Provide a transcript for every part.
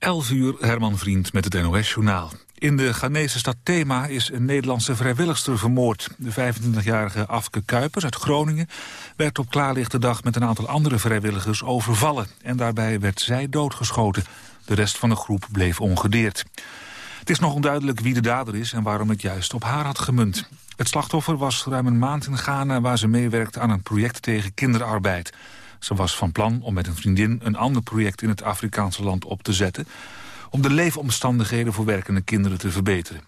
11 uur, Herman Vriend met het NOS-journaal. In de Ghanese stad Thema is een Nederlandse vrijwilligster vermoord. De 25-jarige Afke Kuipers uit Groningen werd op klaarlichte dag met een aantal andere vrijwilligers overvallen. En daarbij werd zij doodgeschoten. De rest van de groep bleef ongedeerd. Het is nog onduidelijk wie de dader is en waarom het juist op haar had gemunt. Het slachtoffer was ruim een maand in Ghana waar ze meewerkte aan een project tegen kinderarbeid. Ze was van plan om met een vriendin een ander project in het Afrikaanse land op te zetten... om de leefomstandigheden voor werkende kinderen te verbeteren.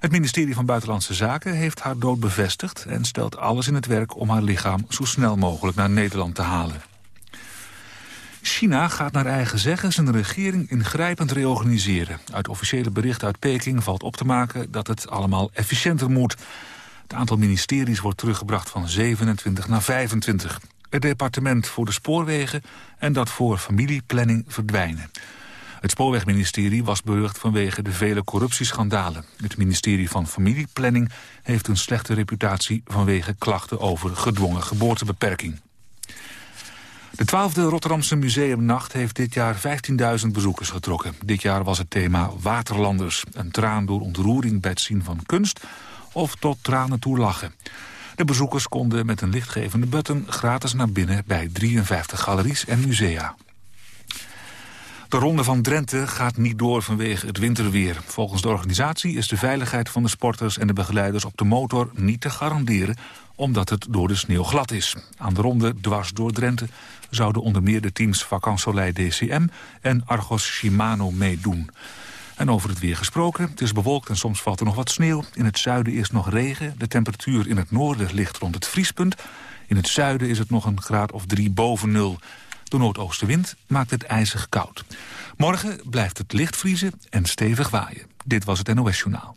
Het ministerie van Buitenlandse Zaken heeft haar dood bevestigd... en stelt alles in het werk om haar lichaam zo snel mogelijk naar Nederland te halen. China gaat naar eigen zeggen zijn regering ingrijpend reorganiseren. Uit officiële berichten uit Peking valt op te maken dat het allemaal efficiënter moet. Het aantal ministeries wordt teruggebracht van 27 naar 25 het departement voor de spoorwegen en dat voor familieplanning verdwijnen. Het spoorwegministerie was berucht vanwege de vele corruptieschandalen. Het ministerie van Familieplanning heeft een slechte reputatie vanwege klachten over gedwongen geboortebeperking. De twaalfde Rotterdamse Museumnacht heeft dit jaar 15.000 bezoekers getrokken. Dit jaar was het thema Waterlanders. Een traan door ontroering bij het zien van kunst of tot tranen toe lachen. De bezoekers konden met een lichtgevende button gratis naar binnen bij 53 galeries en musea. De Ronde van Drenthe gaat niet door vanwege het winterweer. Volgens de organisatie is de veiligheid van de sporters en de begeleiders op de motor niet te garanderen omdat het door de sneeuw glad is. Aan de ronde dwars door Drenthe zouden onder meer de teams Vacansoleil DCM en Argos Shimano meedoen. En over het weer gesproken. Het is bewolkt en soms valt er nog wat sneeuw. In het zuiden is nog regen. De temperatuur in het noorden ligt rond het vriespunt. In het zuiden is het nog een graad of drie boven nul. De noordoostenwind maakt het ijzig koud. Morgen blijft het licht vriezen en stevig waaien. Dit was het NOS Journaal.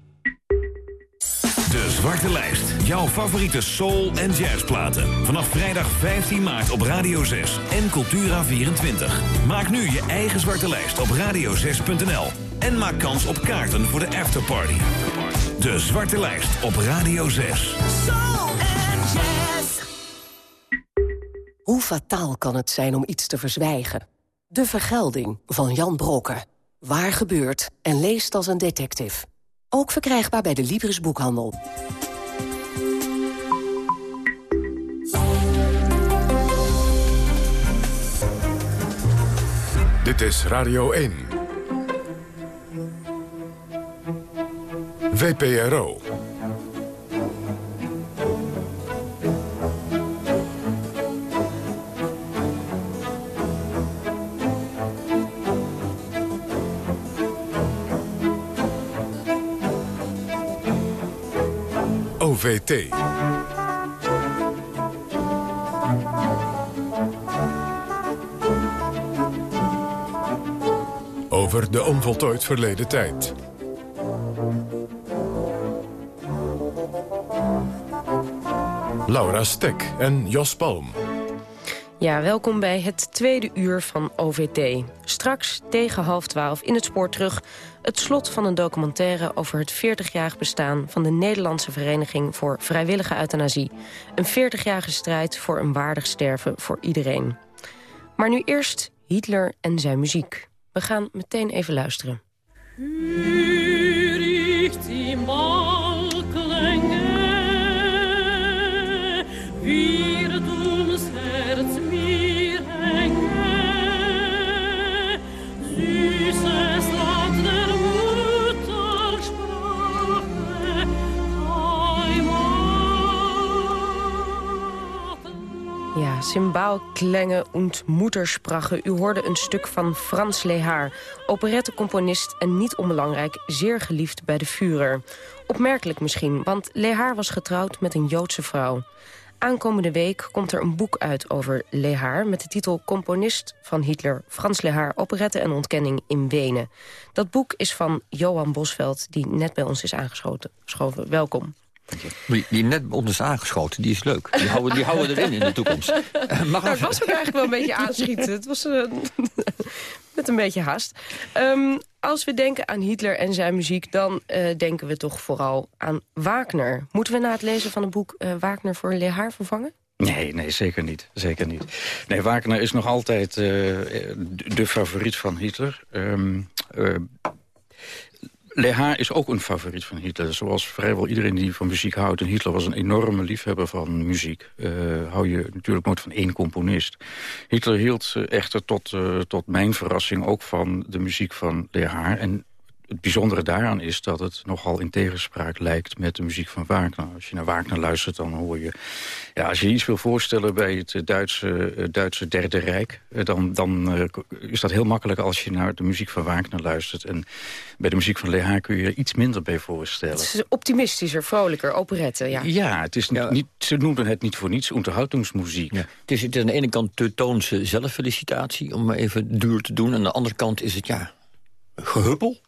De Zwarte Lijst. Jouw favoriete soul- en jazzplaten. Vanaf vrijdag 15 maart op Radio 6 en Cultura24. Maak nu je eigen Zwarte Lijst op radio6.nl. En maak kans op kaarten voor de afterparty. De Zwarte Lijst op Radio 6. Soul and jazz. Hoe fataal kan het zijn om iets te verzwijgen? De Vergelding van Jan Brokken. Waar gebeurt en leest als een detective. Ook verkrijgbaar bij de Libris Boekhandel. Dit is Radio 1. VPRO. OVT. Over de onvoltooid verleden tijd. Laura Stek en Jos Palm. Ja, welkom bij het tweede uur van OVT. Straks tegen half twaalf in het spoor terug... het slot van een documentaire over het 40-jarig bestaan... van de Nederlandse Vereniging voor Vrijwillige Euthanasie. Een 40-jarige strijd voor een waardig sterven voor iedereen. Maar nu eerst Hitler en zijn muziek. We gaan meteen even luisteren. Ja, Symboolklänge und Muttersprache. U hoorde een stuk van Frans Lehaar, operettecomponist en niet onbelangrijk, zeer geliefd bij de Führer. Opmerkelijk misschien, want Lehaar was getrouwd met een Joodse vrouw. Aankomende week komt er een boek uit over Lehaar... met de titel Componist van Hitler, Frans Lehaar... operette en ontkenning in Wenen. Dat boek is van Johan Bosveld, die net bij ons is aangeschoven. Welkom. Die, die net ons is aangeschoten, die is leuk. Die houden, die houden erin in de toekomst. Uh, mag nou, het was ook eigenlijk wel een beetje aanschieten. Het was uh, met een beetje haast. Um, als we denken aan Hitler en zijn muziek... dan uh, denken we toch vooral aan Wagner. Moeten we na het lezen van het boek Wagner voor Lehaar vervangen? Nee, nee, zeker niet. Zeker niet. Nee, Wagner is nog altijd de favoriet van Hitler. Um, Leha is ook een favoriet van Hitler. Zoals vrijwel iedereen die van muziek houdt. En Hitler was een enorme liefhebber van muziek. Uh, hou je natuurlijk nooit van één componist. Hitler hield echter tot, uh, tot mijn verrassing ook van de muziek van Leha. En het bijzondere daaraan is dat het nogal in tegenspraak lijkt met de muziek van Wagner. Als je naar Wagner luistert, dan hoor je... Ja, als je iets wil voorstellen bij het eh, Duitse, uh, Duitse Derde Rijk... Uh, dan, dan is dat heel makkelijk als je naar de muziek van Wagner luistert. En bij de muziek van Leha kun je er iets minder bij voorstellen. Het is optimistischer, vrolijker, operette, ja. Ja, het is ja. Niet, ze noemden het niet voor niets unterhaltungsmuziek. Ja. Het, is, het is aan de ene kant teutoonse zelffelicitatie, om maar even duur te doen. Aan de andere kant is het, ja, gehuppel.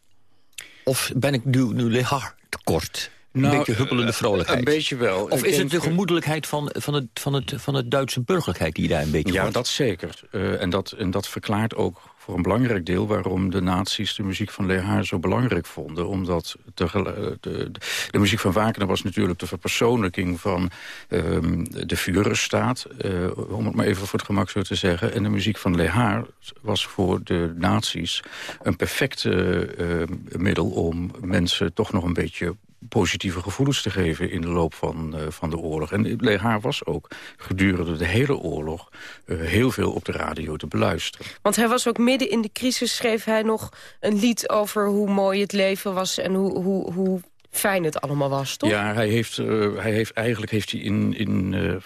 Of ben ik nu, nu Lehar tekort? Een nou, beetje huppelende vrolijkheid. Een beetje wel. Of ik is het de gemoedelijkheid van, van, het, van, het, van het Duitse burgerlijkheid die daar een beetje Ja, wordt? dat zeker. Uh, en, dat, en dat verklaart ook voor een belangrijk deel... waarom de nazi's de muziek van Lehaar zo belangrijk vonden. Omdat de, de, de, de muziek van Wagner was natuurlijk de verpersoonlijking van um, de Führerstaat. Uh, om het maar even voor het gemak zo te zeggen. En de muziek van Lehaar was voor de nazi's een perfect uh, middel... om mensen toch nog een beetje positieve gevoelens te geven in de loop van, uh, van de oorlog. En Lehaar was ook gedurende de hele oorlog uh, heel veel op de radio te beluisteren. Want hij was ook midden in de crisis, schreef hij nog een lied over hoe mooi het leven was en hoe, hoe, hoe fijn het allemaal was, toch? Ja, hij heeft, uh, hij heeft eigenlijk heeft hij in, in, uh,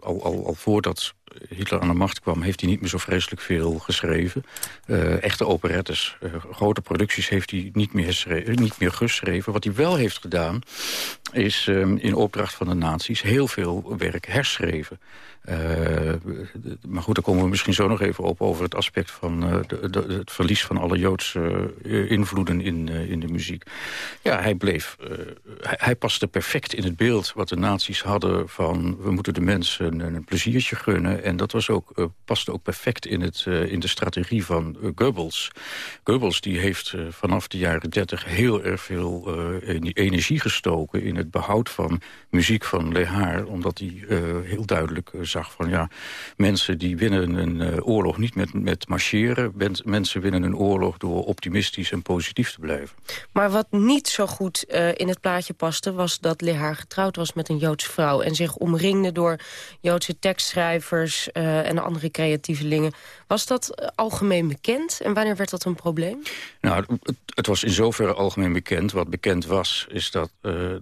al, al, al voordat Hitler aan de macht kwam... heeft hij niet meer zo vreselijk veel geschreven. Uh, echte operettes, grote producties heeft hij niet meer, niet meer geschreven. Wat hij wel heeft gedaan, is um, in opdracht van de nazi's... heel veel werk herschreven. Uh, maar goed, daar komen we misschien zo nog even op... over het aspect van de, het verlies van alle Joodse uh, invloeden in, in de muziek. Ja, hij bleef... Hij, hij, paste perfect in het beeld wat de nazi's hadden... van we moeten de mensen een, pleziertje gunnen. En dat was ook, paste ook perfect in, het, in de strategie van Goebbels. Goebbels die heeft vanaf de jaren dertig heel erg veel energie gestoken... in het behoud van muziek van Lehaar... omdat hij heel duidelijk zag van ja, mensen die winnen een uh, oorlog niet met, met marcheren. Mensen winnen een oorlog door optimistisch en positief te blijven. Maar wat niet zo goed in het plaatje paste... was dat Lehaar getrouwd was met een Joodse vrouw... en zich omringde door Joodse tekstschrijvers en andere creatievelingen. Was dat algemeen bekend en wanneer werd dat een probleem? Nou, het, het was in zoverre algemeen bekend. Wat bekend was, is dat,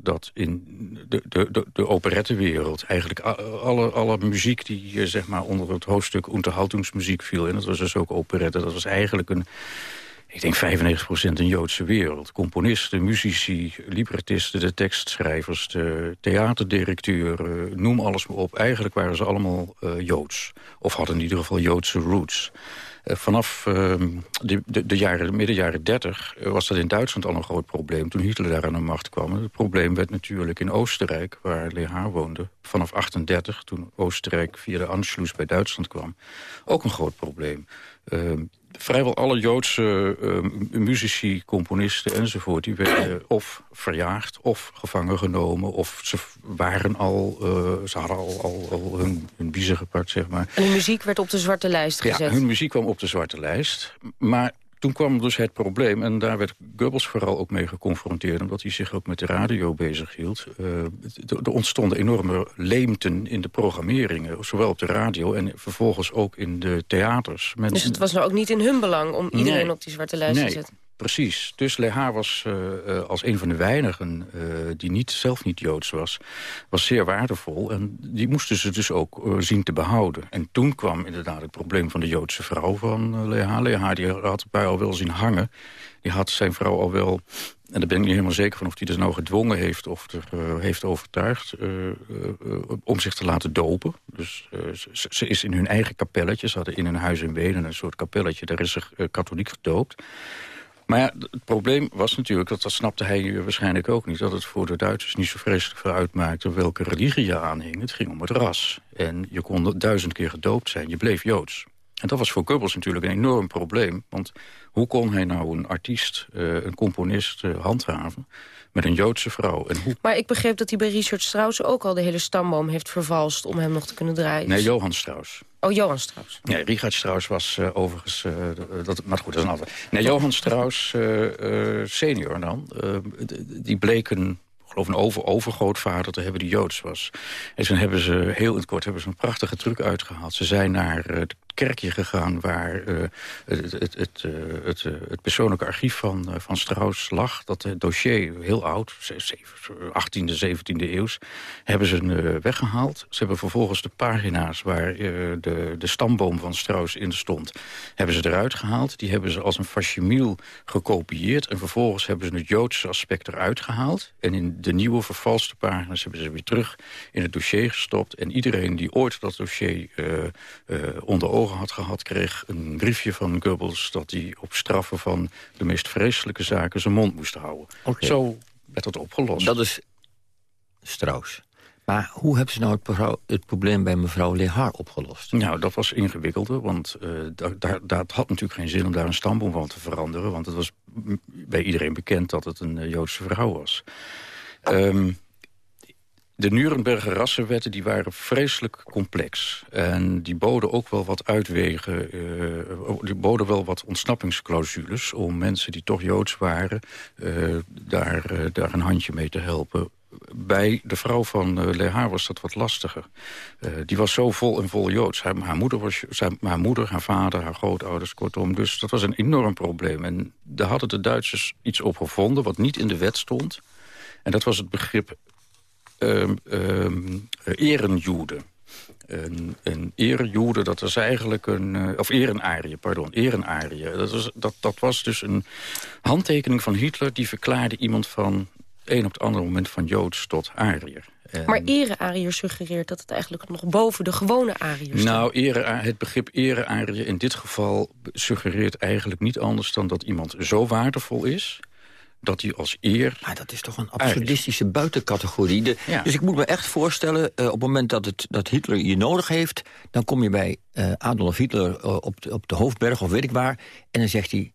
dat in de, de, de, operettenwereld... eigenlijk alle, alle muziek die uh, zeg maar onder het hoofdstuk Unterhaltungsmuziek viel. En dat was dus ook operette. Dat was eigenlijk een, ik denk 95% een Joodse wereld. Componisten, muzici, librettisten, de tekstschrijvers, de theaterdirecteuren, noem alles maar op. Eigenlijk waren ze allemaal uh, Joods. Of hadden in ieder geval Joodse roots. Uh, vanaf uh, de, de, de, jaren, midden jaren 30 was dat in Duitsland al een groot probleem. Toen Hitler daar aan de macht kwam. Het probleem werd natuurlijk in Oostenrijk, waar Lehaar woonde. Vanaf 38, toen Oostenrijk via de Anschluss bij Duitsland kwam. Ook een groot probleem. Vrijwel alle Joodse uh, muzici, componisten enzovoort... die werden of verjaagd of gevangen genomen... of ze waren al, uh, ze hadden al, al, al hun, hun biezen gepakt, zeg maar. En hun muziek werd op de zwarte lijst gezet? Ja, hun muziek kwam op de zwarte lijst. Maar toen kwam dus het probleem, en daar werd Goebbels vooral ook mee geconfronteerd... omdat hij zich ook met de radio bezig hield. Uh, er ontstonden enorme leemten in de programmeringen... zowel op de radio en vervolgens ook in de theaters. Dus het was nou ook niet in hun belang om iedereen nee. op die zwarte lijst nee. te zetten? Precies. Dus Lehar was als een van de weinigen die niet, zelf niet Joods was... was zeer waardevol en die moesten ze dus ook zien te behouden. En toen kwam inderdaad het probleem van de Joodse vrouw van Lehar. Lehar die had bij al wel zien hangen. Die had zijn vrouw al wel en daar ben ik niet helemaal zeker van of hij dus nou gedwongen heeft... of er heeft overtuigd om zich te laten dopen. Dus ze, ze, is in hun eigen kapelletje. Ze hadden in hun huis in Wenen een soort kapelletje. Daar is ze katholiek gedoopt. Maar ja, het probleem was natuurlijk, dat, dat snapte hij waarschijnlijk ook niet... dat het voor de Duitsers niet zo vreselijk veel uitmaakte welke religie je aanhing. Het ging om het ras. En je kon duizend keer gedoopt zijn, je bleef Joods. En dat was voor Goebbels natuurlijk een enorm probleem. Want hoe kon hij nou een artiest, uh, een componist uh, handhaven met een Joodse vrouw? En hoe... Maar ik begreep dat hij bij Richard Strauss ook al de hele stamboom heeft vervalst... om hem nog te kunnen draaien. Nee, Johan Strauss. Oh, Johan Strauss. Nee, Richard Strauss was uh, overigens... dat, maar goed, dat is een ander. Nee, Johan Strauss senior dan. die bleek een geloof een over, overgrootvader te hebben die Joods was. En toen hebben ze, heel in het kort, hebben ze een prachtige truc uitgehaald. Ze zijn naar de kerkje gegaan waar uh, het, het, het, uh, het, het, persoonlijke archief van, van Strauss lag. Dat dossier, heel oud, 18e, 17e eeuws, hebben ze weggehaald. Ze hebben vervolgens de pagina's waar de, de stamboom van Strauss in stond, hebben ze eruit gehaald. Die hebben ze als een facsimile gekopieerd. En vervolgens hebben ze het Joodse aspect eruit gehaald. En in de nieuwe vervalste pagina's hebben ze weer terug in het dossier gestopt. En iedereen die ooit dat dossier uh, onder ogen had gehad... kreeg een briefje van Goebbels dat hij op straffen van de meest vreselijke zaken zijn mond moest houden. Okay. Zo werd dat opgelost. Dat is Strauss. Maar hoe hebben ze nou het, het, probleem bij mevrouw Lehar opgelost? Nou, dat was ingewikkelder, want uh, dat, dat had natuurlijk geen zin om daar een stamboom van te veranderen. Want het was bij iedereen bekend dat het een uh, Joodse vrouw was. Um, de Nuremberger rassenwetten die waren vreselijk complex. En die boden ook wel wat uitwegen. Uh, die boden wel wat ontsnappingsclausules... om mensen die toch Joods waren... Uh, daar, uh, daar een handje mee te helpen. Bij de vrouw van Lehar was dat wat lastiger. die was zo vol en vol Joods. Haar, moeder was, haar moeder, haar vader, haar grootouders, kortom. Dus dat was een enorm probleem. En daar hadden de Duitsers iets op gevonden... wat niet in de wet stond... En dat was het begrip um, um. Een, een erenjude, dat was eigenlijk een... Uh, of erenarie, pardon, erenarie. Dat was, dat, dat was dus een handtekening van Hitler... die verklaarde iemand van een op het andere moment van Joods tot Ariër. En... Maar ere-Ariër suggereert dat het eigenlijk nog boven de gewone Ariër staat. Nou, ere, het begrip ere-Ariër in dit geval suggereert eigenlijk niet anders... dan dat iemand zo waardevol is dat hij als eer... Maar dat is toch een absurdistische buitencategorie. De, ja. Dus ik moet me echt voorstellen, uh, op het moment dat, het, dat Hitler je nodig heeft... dan kom je bij uh, Adolf Hitler uh, op, de, op de Hoofdberg of weet ik waar... en dan zegt hij,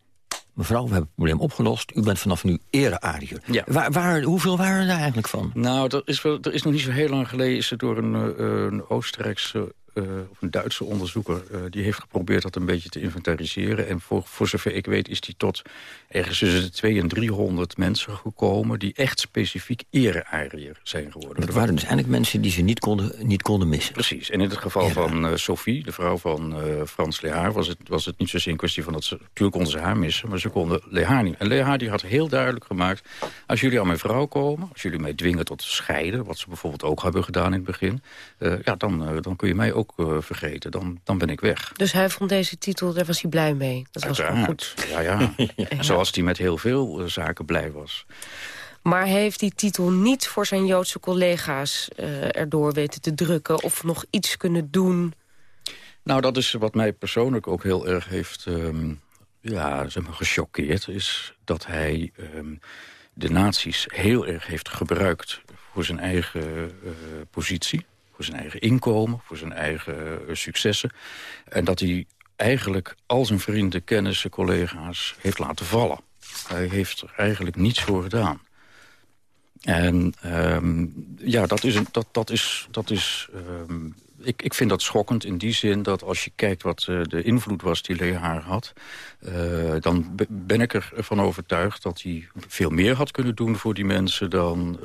mevrouw, we hebben het probleem opgelost. U bent vanaf nu ere-Ariër. Ja. Waar, waar, hoeveel waren er eigenlijk van? Nou, er is, wel, er is nog niet zo heel lang geleden... is er door een, een Oostenrijkse of een Duitse onderzoeker... Uh, die heeft geprobeerd dat een beetje te inventariseren. En voor, voor zover ik weet is die tot ergens tussen de 200 en 300 mensen gekomen... die echt specifiek ere-Ariër zijn geworden. Dat waren dus eigenlijk mensen die ze niet konden, niet konden missen. Precies. En in het geval van uh, Sophie, de vrouw van Frans Lehaar... Was het, was het niet zozeer een kwestie van dat ze... Natuurlijk konden ze haar missen, maar ze konden Lehaar niet. En Lehaar die had heel duidelijk gemaakt... als jullie aan mijn vrouw komen, als jullie mij dwingen tot scheiden... wat ze bijvoorbeeld ook hebben gedaan in het begin... ja, dan, dan kun je mij ook ook uh, vergeten. Dan, dan ben ik weg. Dus hij vond deze titel, daar was hij blij mee? Dat was gewoon goed. Ja, ja. ja. Zoals hij met heel veel uh, zaken blij was. Maar heeft die titel niet voor zijn Joodse collega's uh, erdoor weten te drukken... of nog iets kunnen doen? Nou, dat is wat mij persoonlijk ook heel erg heeft um, ja, zeg maar, gechoqueerd... is dat hij um, de nazi's heel erg heeft gebruikt voor zijn eigen positie voor zijn eigen inkomen, voor zijn eigen uh, successen. En dat hij eigenlijk al zijn vrienden, kennissen, collega's heeft laten vallen. Hij heeft er eigenlijk niets voor gedaan. En um, ja, dat is... Een, dat, dat is, dat is um, ik, ik vind dat schokkend in die zin dat als je kijkt wat uh, de invloed was die Lehaar had... Uh, dan ben ik ervan overtuigd dat hij veel meer had kunnen doen voor die mensen dan...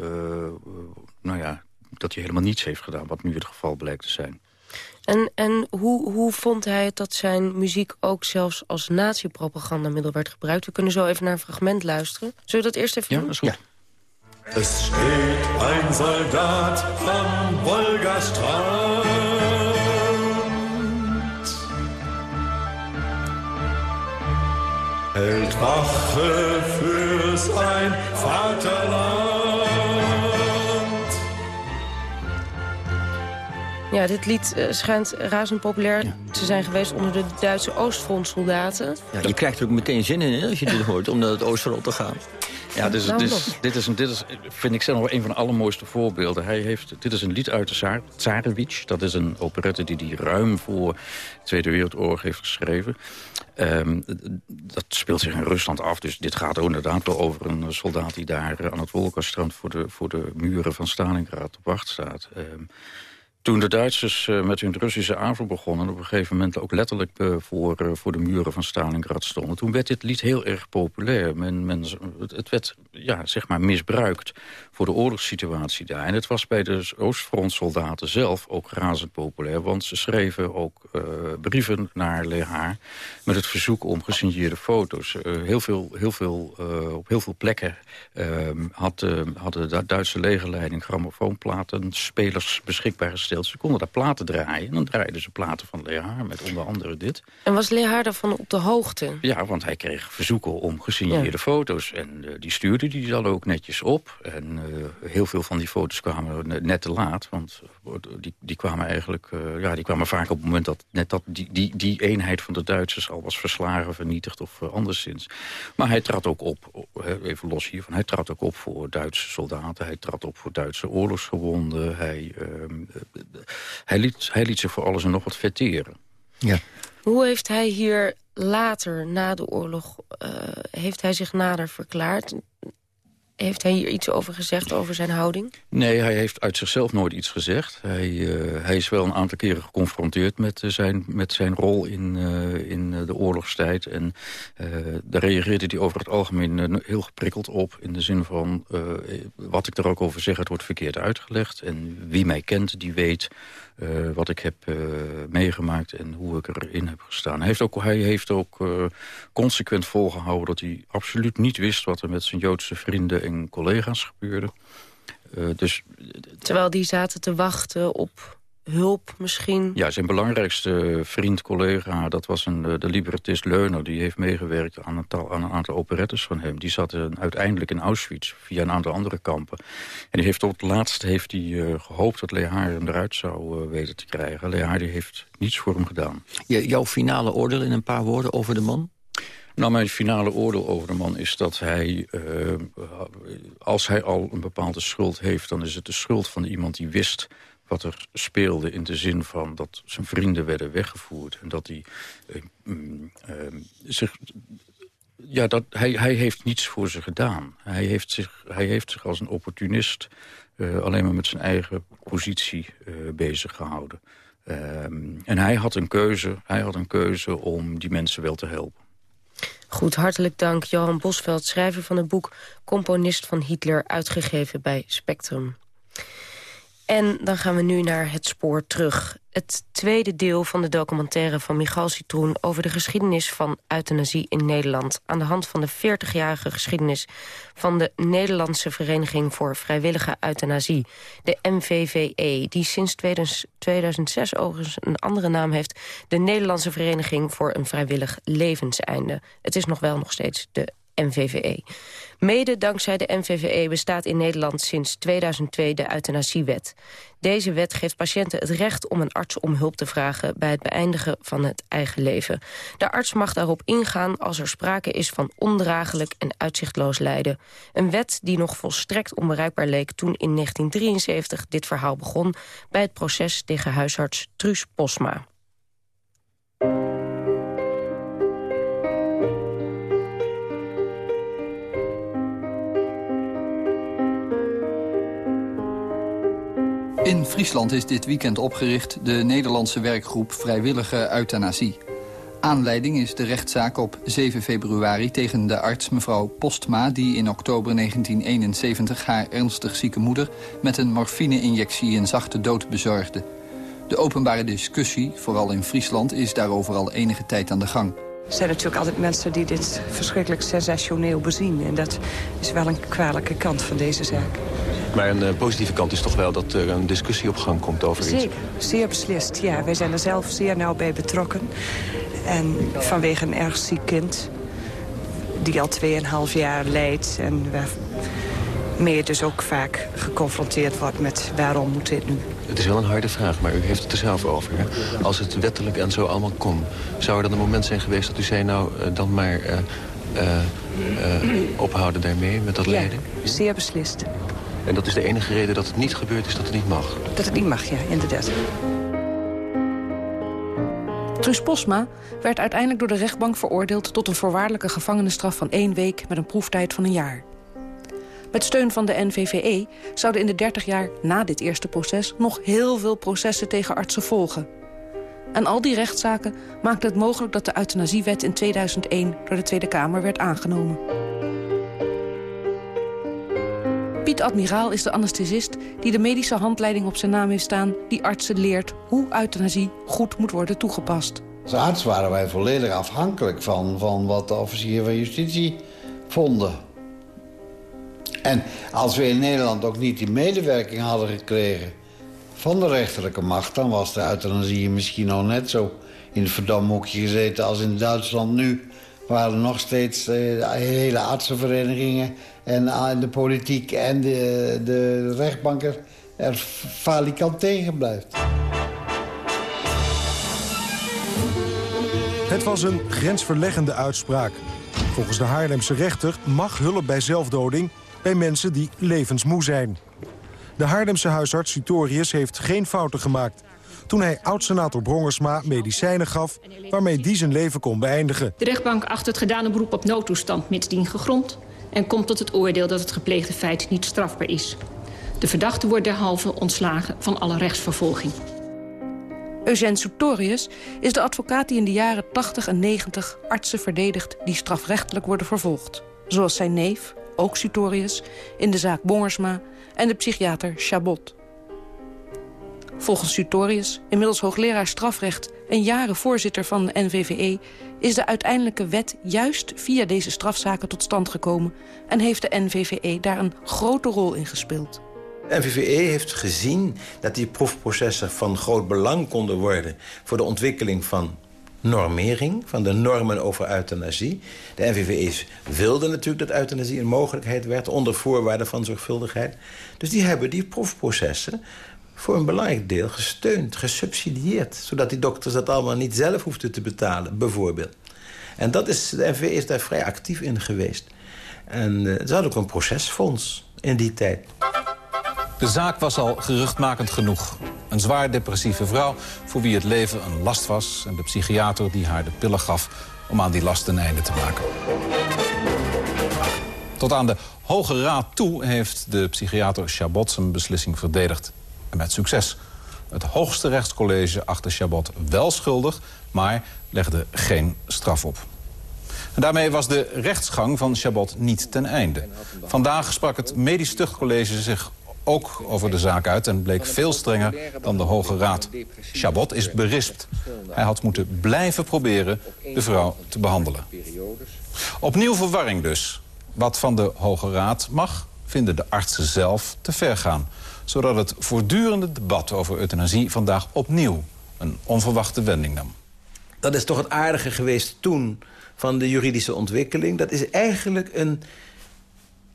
Nou ja, dat hij helemaal niets heeft gedaan, wat nu het geval blijkt te zijn. En, en hoe, hoe vond hij het dat zijn muziek ook zelfs als nazi-propagandamiddel werd gebruikt? We kunnen zo even naar een fragment luisteren. Zullen we dat eerst even Ja, doen? dat is goed. Ja. Es steht ein Soldat am Wolgastrand. Hält Wache für sein Vaterland. Ja, dit lied eh, schijnt razend populair te zijn geweest onder de Duitse Oostfrontsoldaten. Ja, je krijgt er ook meteen zin in hè, als je dit hoort, om naar het Oosterrol te gaan. Ja, dit is, Nou, dit, is, dit, is een, dit is, vind ik zelf nog een van de allermooiste voorbeelden. Hij heeft, dit is een lied uit de Tsarevich. Dat is een operette die hij ruim voor de Tweede Wereldoorlog heeft geschreven. Ehm, dat speelt zich in Rusland af. Dus dit gaat ook inderdaad wel over een soldaat... die daar eh, aan het Wolgastrand voor de, voor de muren van Stalingrad op wacht staat. Ehm, toen de Duitsers eh, met hun Russische aanval begonnen... op een gegeven moment ook letterlijk eh, voor, eh, voor de muren van Stalingrad stonden... toen werd dit lied heel erg populair. Men, men, het, werd ja, zeg maar misbruikt voor de oorlogssituatie daar. En het was bij de Oostfrontsoldaten zelf ook razend populair... want ze schreven ook brieven naar Lehaar... met het verzoek om gesigneerde foto's. Heel veel, heel veel, op heel veel plekken ehm, had, hadden de Duitse legerleiding... grammofoonplaten, spelers beschikbaar gesteld. Ze konden daar platen draaien. En dan draaiden ze platen van Lehaar met onder andere dit. En was Lehaar daarvan op de hoogte? Ja, want hij kreeg verzoeken om gesigneerde Ja. foto's. En eh, die stuurde die dan ook netjes op. En eh, heel veel van die foto's kwamen ne- net te laat. Want eh, die, die kwamen eigenlijk ja, die kwamen vaak op het moment dat net dat die, die, die eenheid van de Duitsers al was verslagen, vernietigd of anderszins. Maar hij trad ook op, even los hiervan, hij trad ook op voor Duitse soldaten. Hij trad op voor Duitse oorlogsgewonden. Hij, uh, hij, liet, hij liet zich voor alles en nog wat vetteren. Ja. Hoe heeft hij hier later, na de oorlog, uh, heeft hij zich nader verklaard? Heeft hij hier iets over gezegd, over zijn houding? Nee, hij heeft uit zichzelf nooit iets gezegd. Hij, uh, hij is wel een aantal keren geconfronteerd met, uh, zijn, met zijn rol in, uh, in de oorlogstijd. En daar reageerde hij over het algemeen heel geprikkeld op. In de zin van, wat ik er ook over zeg, het wordt verkeerd uitgelegd. En wie mij kent, die weet wat ik heb meegemaakt en hoe ik erin heb gestaan. Hij heeft ook, hij heeft ook consequent volgehouden dat hij absoluut niet wist... wat er met zijn Joodse vrienden en collega's gebeurde. Uh, dus, Terwijl die zaten te wachten op hulp misschien? Ja, zijn belangrijkste vriend, collega, dat was een, de librettist Leuner. Die heeft meegewerkt aan een, aan een aantal operettes van hem. Die zat uh, uiteindelijk in Auschwitz via een aantal andere kampen. En die heeft tot het laatst heeft hij, uh, gehoopt dat Lehaar hem eruit zou uh, weten te krijgen. Lehaar die heeft niets voor hem gedaan. Jouw finale oordeel in een paar woorden over de man? Nou, mijn finale oordeel over de man is dat hij, uh, als hij al een bepaalde schuld heeft... dan is het de schuld van iemand die wist wat er speelde... in de zin van dat zijn vrienden werden weggevoerd... en dat hij uh, uh, zich... Ja, dat, hij, hij heeft niets voor ze gedaan. Hij heeft zich, hij heeft zich als een opportunist alleen maar met zijn eigen positie bezig gehouden. Um, en hij had, een keuze, hij had een keuze om die mensen wel te helpen. Goed, hartelijk dank Johan Bosveld, schrijver van het boek Componist van Hitler, uitgegeven bij Spectrum. En dan gaan we nu naar het spoor terug. Het tweede deel van de documentaire van Michal Citroen... over de geschiedenis van euthanasie in Nederland... aan de hand van de 40-jarige geschiedenis... van de Nederlandse Vereniging voor Vrijwillige Euthanasie, de MVVE... die sinds 2006 overigens een andere naam heeft... de Nederlandse Vereniging voor een Vrijwillig Levenseinde. Het is nog wel nog steeds de MVVE. Mede dankzij de MVVE bestaat in Nederland sinds 2002 de euthanasiewet. Deze wet geeft patiënten het recht om een arts om hulp te vragen... bij het beëindigen van het eigen leven. De arts mag daarop ingaan als er sprake is van ondraaglijk en uitzichtloos lijden. Een wet die nog volstrekt onbereikbaar leek toen in 1973 dit verhaal begon... bij het proces tegen huisarts Truus Posma. In Friesland is dit weekend opgericht de Nederlandse werkgroep Vrijwillige Euthanasie. Aanleiding is de rechtszaak op 7 februari tegen de arts mevrouw Postma... die in oktober 1971 haar ernstig zieke moeder... met een morfine-injectie een zachte dood bezorgde. De openbare discussie, vooral in Friesland, is daarover al enige tijd aan de gang. Er zijn natuurlijk altijd mensen die dit verschrikkelijk sensationeel bezien. En dat is wel een kwalijke kant van deze zaak. Maar een uh, positieve kant is toch wel dat er een discussie op gang komt over Zeker, iets? Zeker, zeer beslist. Ja, wij zijn er zelf zeer nauw bij betrokken. En vanwege een erg ziek kind, die al 2,5 jaar lijdt... en waarmee je dus ook vaak geconfronteerd wordt met waarom moet dit nu? Het is wel een harde vraag, maar u heeft het er zelf over. Hè? Als het wettelijk en zo allemaal kon, zou er dan een moment zijn geweest... dat u zei, nou, uh, dan maar uh, uh, ophouden daarmee, met dat ja, lijden? zeer beslist. En dat is de enige reden dat het niet gebeurd is, dat het niet mag? Dat het niet mag, ja, inderdaad. Truus Posma werd uiteindelijk door de rechtbank veroordeeld... tot een voorwaardelijke gevangenisstraf van één week met een proeftijd van een jaar. Met steun van de NVVE zouden in de 30 jaar na dit eerste proces... nog heel veel processen tegen artsen volgen. En al die rechtszaken maakten het mogelijk dat de euthanasiewet in 2001... door de Tweede Kamer werd aangenomen. Piet Admiraal is de anesthesist die de medische handleiding op zijn naam heeft staan... die artsen leert hoe euthanasie goed moet worden toegepast. Als arts waren wij volledig afhankelijk van, van wat de officieren van justitie vonden. En als we in Nederland ook niet die medewerking hadden gekregen... van de rechterlijke macht, dan was de euthanasie misschien al net zo... in het verdamhoekje gezeten als in Duitsland nu... waar er nog steeds uh, hele artsenverenigingen en uh, de politiek en de, de rechtbanken er falikant tegen blijft. Het was een grensverleggende uitspraak. Volgens de Haarlemse rechter mag hulp bij zelfdoding bij mensen die levensmoe zijn. De Haarlemse huisarts Sutorius heeft geen fouten gemaakt toen hij oud-senator Brongersma medicijnen gaf... waarmee die zijn leven kon beëindigen. De rechtbank acht het gedane beroep op noodtoestand mitsdien gegrond... en komt tot het oordeel dat het gepleegde feit niet strafbaar is. De verdachte wordt derhalve ontslagen van alle rechtsvervolging. Eugène Sutorius is de advocaat die in de jaren 80 en 90 artsen verdedigt... die strafrechtelijk worden vervolgd. Zoals zijn neef, ook Sutorius, in de zaak Bongersma... en de psychiater Chabot. Volgens Sutorius, inmiddels hoogleraar strafrecht... en jaren voorzitter van de NVVE... is de uiteindelijke wet juist via deze strafzaken tot stand gekomen... en heeft de NVVE daar een grote rol in gespeeld. De NVVE heeft gezien dat die proefprocessen van groot belang konden worden... voor de ontwikkeling van normering, van de normen over euthanasie. De NVVE wilde natuurlijk dat euthanasie een mogelijkheid werd... onder voorwaarden van zorgvuldigheid. Dus die hebben die proefprocessen voor een belangrijk deel gesteund, gesubsidieerd. Zodat die dokters dat allemaal niet zelf hoefden te betalen, bijvoorbeeld. En dat is, de NVVE is daar vrij actief in geweest. En uh, ze hadden ook een procesfonds in die tijd. De zaak was al geruchtmakend genoeg. Een zwaar depressieve vrouw voor wie het leven een last was... en de psychiater die haar de pillen gaf om aan die last een einde te maken. Tot aan de Hoge Raad toe heeft de psychiater Chabot zijn beslissing verdedigd. En met succes. Het hoogste rechtscollege achter Chabot wel schuldig... maar legde geen straf op. En daarmee was de rechtsgang van Chabot niet ten einde. Vandaag sprak het Medisch Tuchtcollege zich ook over de zaak uit... en bleek veel strenger dan de Hoge Raad. Chabot is berispt. Hij had moeten blijven proberen de vrouw te behandelen. Opnieuw verwarring dus. Wat van de Hoge Raad mag, vinden de artsen zelf te ver gaan. Zodat het voortdurende debat over euthanasie vandaag opnieuw... een onverwachte wending nam. Dat is toch het aardige geweest toen van de juridische ontwikkeling. Dat is eigenlijk een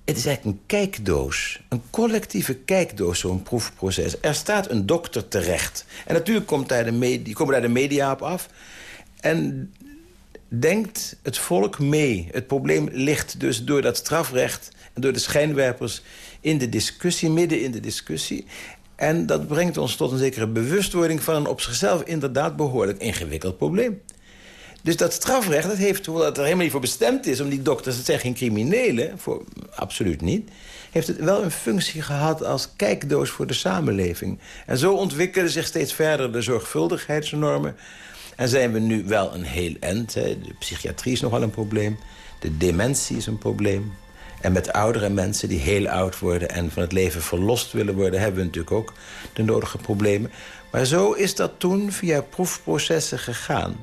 het is eigenlijk een kijkdoos. Een collectieve kijkdoos, zo'n proefproces. Er staat een dokter terecht. En natuurlijk komt daar de komen daar de media op af. En denkt het volk mee. Het probleem ligt dus door dat strafrecht... en door de schijnwerpers in de discussie, midden in de discussie. En dat brengt ons tot een zekere bewustwording... van een op zichzelf inderdaad behoorlijk ingewikkeld probleem. Dus dat strafrecht, dat heeft, hoewel het er helemaal niet voor bestemd is... om die dokters, het zijn geen criminelen, voor, absoluut niet... heeft het wel een functie gehad als kijkdoos voor de samenleving. En zo ontwikkelen zich steeds verder de zorgvuldigheidsnormen... En zijn we nu wel een heel eind. Hè. De psychiatrie is nogal een probleem. De dementie is een probleem. En met oudere mensen die heel oud worden... en van het leven verlost willen worden... hebben we natuurlijk ook de nodige problemen. Maar zo is dat toen via proefprocessen gegaan.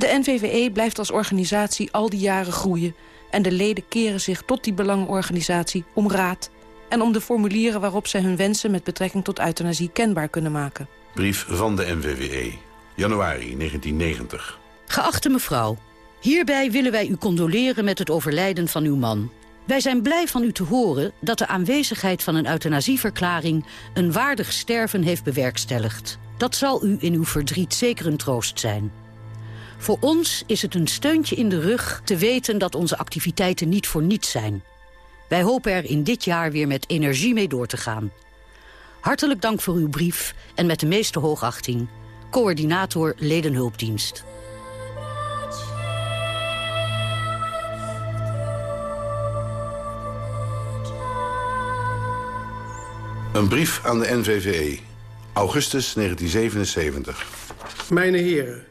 De NVVE blijft als organisatie al die jaren groeien... en de leden keren zich tot die belangenorganisatie om raad... en om de formulieren waarop zij hun wensen met betrekking tot euthanasie kenbaar kunnen maken. Brief van de NVWE, januari 1990. Geachte mevrouw, hierbij willen wij u condoleren met het overlijden van uw man. Wij zijn blij van u te horen dat de aanwezigheid van een euthanasieverklaring... een waardig sterven heeft bewerkstelligd. Dat zal u in uw verdriet zeker een troost zijn. Voor ons is het een steuntje in de rug te weten dat onze activiteiten niet voor niets zijn. Wij hopen er in dit jaar weer met energie mee door te gaan. Hartelijk dank voor uw brief en met de meeste hoogachting. Coördinator Ledenhulpdienst. Een brief aan de NVVE, augustus 1977. Mijn heren,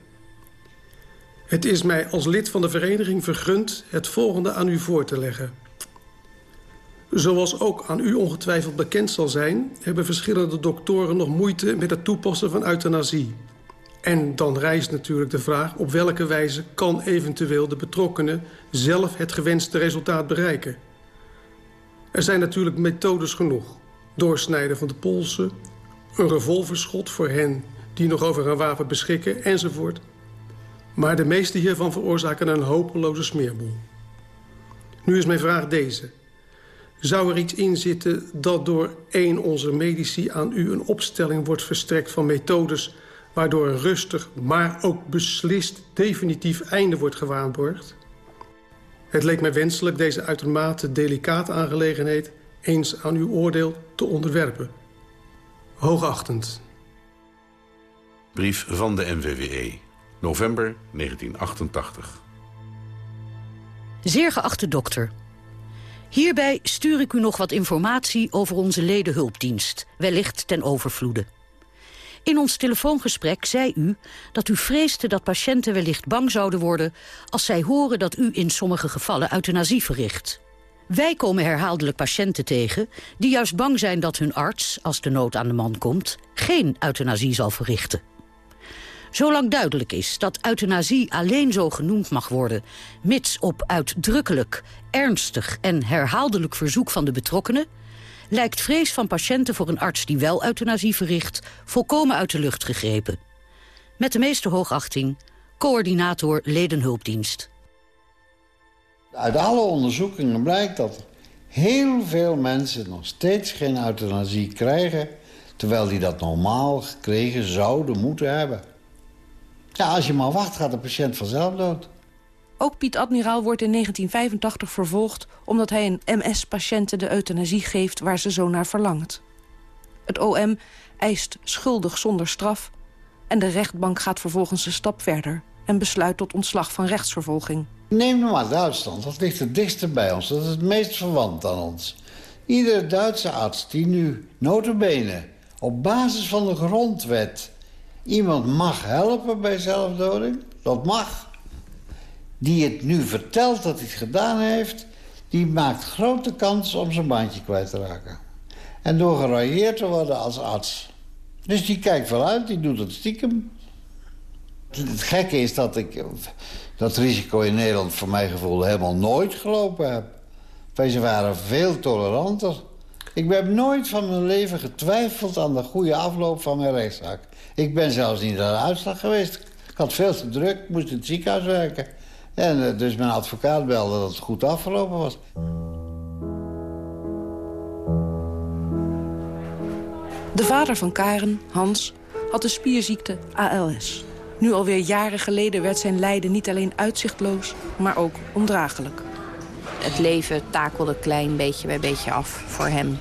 het is mij als lid van de vereniging vergund het volgende aan u voor te leggen. Zoals ook aan u ongetwijfeld bekend zal zijn... hebben verschillende doktoren nog moeite met het toepassen van euthanasie. En dan rijst natuurlijk de vraag... op welke wijze kan eventueel de betrokkenen zelf het gewenste resultaat bereiken. Er zijn natuurlijk methodes genoeg. Doorsnijden van de polsen, een revolverschot voor hen die nog over een wapen beschikken, enzovoort. Maar de meeste hiervan veroorzaken een hopeloze smeerboel. Nu is mijn vraag deze. Zou er iets in zitten dat door een onze medici aan u een opstelling wordt verstrekt van methodes... waardoor een rustig, maar ook beslist definitief einde wordt gewaarborgd? Het leek mij wenselijk deze uitermate delicate aangelegenheid... eens aan uw oordeel te onderwerpen. Hoogachtend. Brief van de NVWE, november 1988. Zeer geachte dokter. Hierbij stuur ik u nog wat informatie over onze ledenhulpdienst, wellicht ten overvloede. In ons telefoongesprek zei u dat u vreesde dat patiënten wellicht bang zouden worden... als zij horen dat u in sommige gevallen euthanasie verricht. Wij komen herhaaldelijk patiënten tegen die juist bang zijn dat hun arts, als de nood aan de man komt, geen euthanasie zal verrichten. Zolang duidelijk is dat euthanasie alleen zo genoemd mag worden... mits op uitdrukkelijk, ernstig en herhaaldelijk verzoek van de betrokkenen... lijkt vrees van patiënten voor een arts die wel euthanasie verricht... volkomen uit de lucht gegrepen. Met de meeste hoogachting, coördinator Ledenhulpdienst. Uit alle onderzoekingen blijkt dat heel veel mensen nog steeds geen euthanasie krijgen... terwijl die dat normaal gekregen zouden moeten hebben. Ja, als je maar wacht, gaat de patiënt vanzelf dood. Ook Piet Admiraal wordt in 1985 vervolgd... omdat hij een MS-patiënten de euthanasie geeft waar ze zo naar verlangt. Het OM eist schuldig zonder straf... en de rechtbank gaat vervolgens een stap verder... en besluit tot ontslag van rechtsvervolging. Neem nou maar Duitsland, dat ligt het dichtst bij ons. Dat is het meest verwant aan ons. Iedere Duitse arts die nu, notabene, op basis van de grondwet... iemand mag helpen bij zelfdoding, dat mag. Die het nu vertelt dat hij het gedaan heeft... die maakt grote kans om zijn baantje kwijt te raken. En door gerailleerd te worden als arts. Dus die kijkt wel uit, die doet het stiekem. Het gekke is dat ik dat risico in Nederland voor mijn gevoel helemaal nooit gelopen heb. Wij waren veel toleranter. Ik heb nooit van mijn leven getwijfeld aan de goede afloop van mijn rechtszaak. Ik ben zelfs niet naar de uitslag geweest. Ik had veel te druk, moest in het ziekenhuis werken. En eh, dus mijn advocaat belde dat het goed afgelopen was. De vader van Karen, Hans, had de spierziekte ALS. Nu alweer jaren geleden werd zijn lijden niet alleen uitzichtloos, maar ook ondraaglijk. Het leven takelde klein beetje bij beetje af voor hem.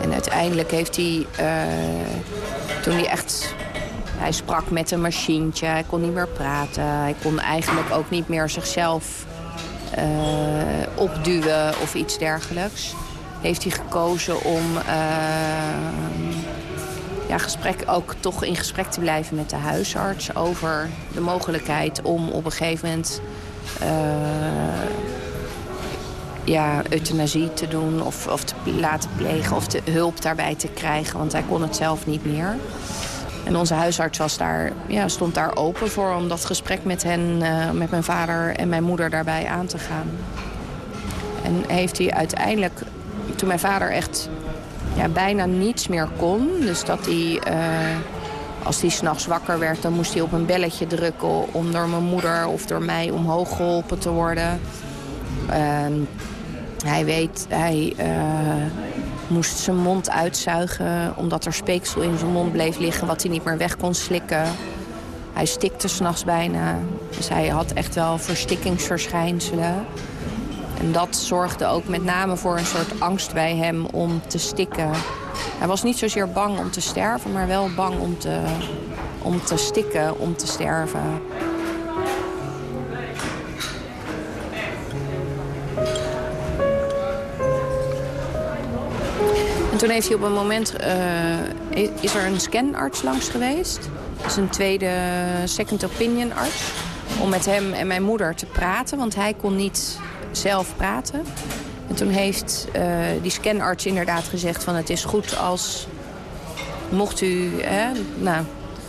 En uiteindelijk heeft hij, uh, toen hij echt... Hij sprak met een machientje, hij kon niet meer praten. Hij kon eigenlijk ook niet meer zichzelf uh, opduwen of iets dergelijks. Heeft hij gekozen om uh, ja, gesprek, ook toch in gesprek te blijven met de huisarts... over de mogelijkheid om op een gegeven moment... ja, euthanasie te doen of, of te laten plegen of de hulp daarbij te krijgen. Want hij kon het zelf niet meer. En onze huisarts was daar, ja, stond daar open voor om dat gesprek met hen, uh, met mijn vader en mijn moeder daarbij aan te gaan. En heeft hij uiteindelijk, toen mijn vader echt ja, bijna niets meer kon, dus dat hij... Uh, als hij s'nachts wakker werd, dan moest hij op een belletje drukken... om door mijn moeder of door mij omhoog geholpen te worden. Uh, hij weet, hij uh, moest zijn mond uitzuigen... omdat er speeksel in zijn mond bleef liggen wat hij niet meer weg kon slikken. Hij stikte s'nachts bijna. Dus hij had echt wel verstikkingsverschijnselen. En dat zorgde ook met name voor een soort angst bij hem om te stikken. Hij was niet zozeer bang om te sterven, maar wel bang om te, om te stikken, om te sterven. En toen heeft hij op een moment... Uh, is er een scanarts langs geweest. Dat is een tweede second opinion arts. Om met hem en mijn moeder te praten. Want hij kon niet zelf praten. En toen heeft uh, die scanarts inderdaad gezegd van het is goed als... Mocht u, hè, nou,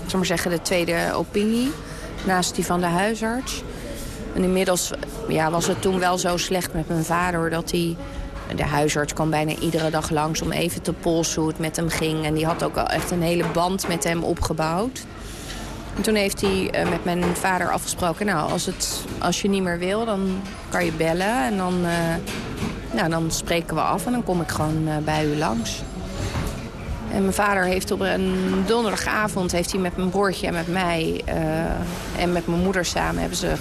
ik maar zeggen, de tweede opinie naast die van de huisarts. En inmiddels ja, was het toen wel zo slecht met mijn vader dat hij... De huisarts kwam bijna iedere dag langs om even te polsen hoe het met hem ging. En die had ook echt een hele band met hem opgebouwd. En toen heeft hij uh, met mijn vader afgesproken... nou, als, het, als je niet meer wil, dan kan je bellen. En dan, uh, nou, dan spreken we af en dan kom ik gewoon uh, bij u langs. En mijn vader heeft op een donderdagavond... heeft hij met mijn broertje en met mij en met mijn moeder samen... hebben ze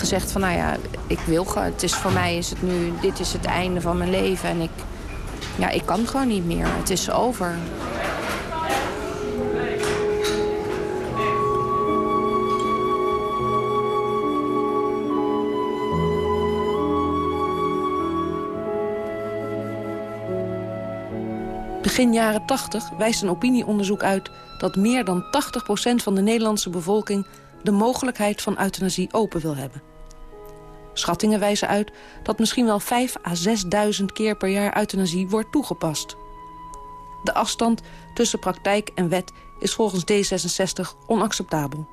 gezegd van, nou ja, ik wil. Het is, voor mij is het nu, dit is het einde van mijn leven. En ik, ja, ik kan gewoon niet meer. Het is over. Begin jaren 80 wijst een opinieonderzoek uit... dat meer dan 80% van de Nederlandse bevolking... de mogelijkheid van euthanasie open wil hebben. Schattingen wijzen uit dat misschien wel 5 à 6.000 keer per jaar euthanasie wordt toegepast. De afstand tussen praktijk en wet is volgens D66 onacceptabel.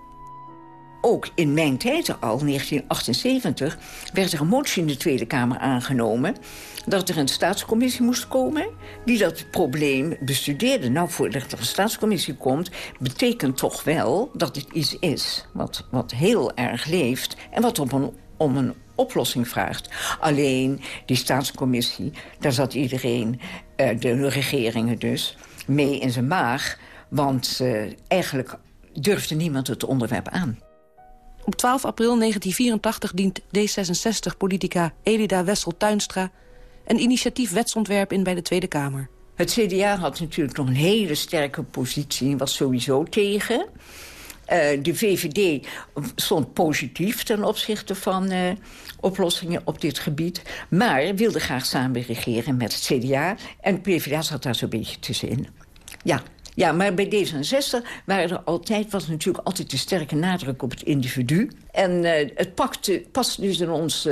Ook in mijn tijd al, 1978, werd er een motie in de Tweede Kamer aangenomen... dat er een staatscommissie moest komen die dat probleem bestudeerde. Nou, voordat er een staatscommissie komt, betekent toch wel dat het iets is... wat, wat heel erg leeft en wat op een, om een oplossing vraagt. Alleen die staatscommissie, daar zat iedereen, uh, de regeringen dus, mee in zijn maag... want eigenlijk durfde niemand het onderwerp aan. Op 12 april 1984 dient D66-politica Elida Wessel-Tuinstra... een initiatief wetsontwerp in bij de Tweede Kamer. Het CDA had natuurlijk nog een hele sterke positie... en was sowieso tegen. Uh, de VVD stond positief ten opzichte van uh, oplossingen op dit gebied... maar wilde graag samen regeren met het CDA... en PvdA zat daar zo'n beetje tussenin. Ja, ja, maar bij D66 waren er altijd, was natuurlijk altijd de sterke nadruk op het individu. En uh, het pakte, past dus in ons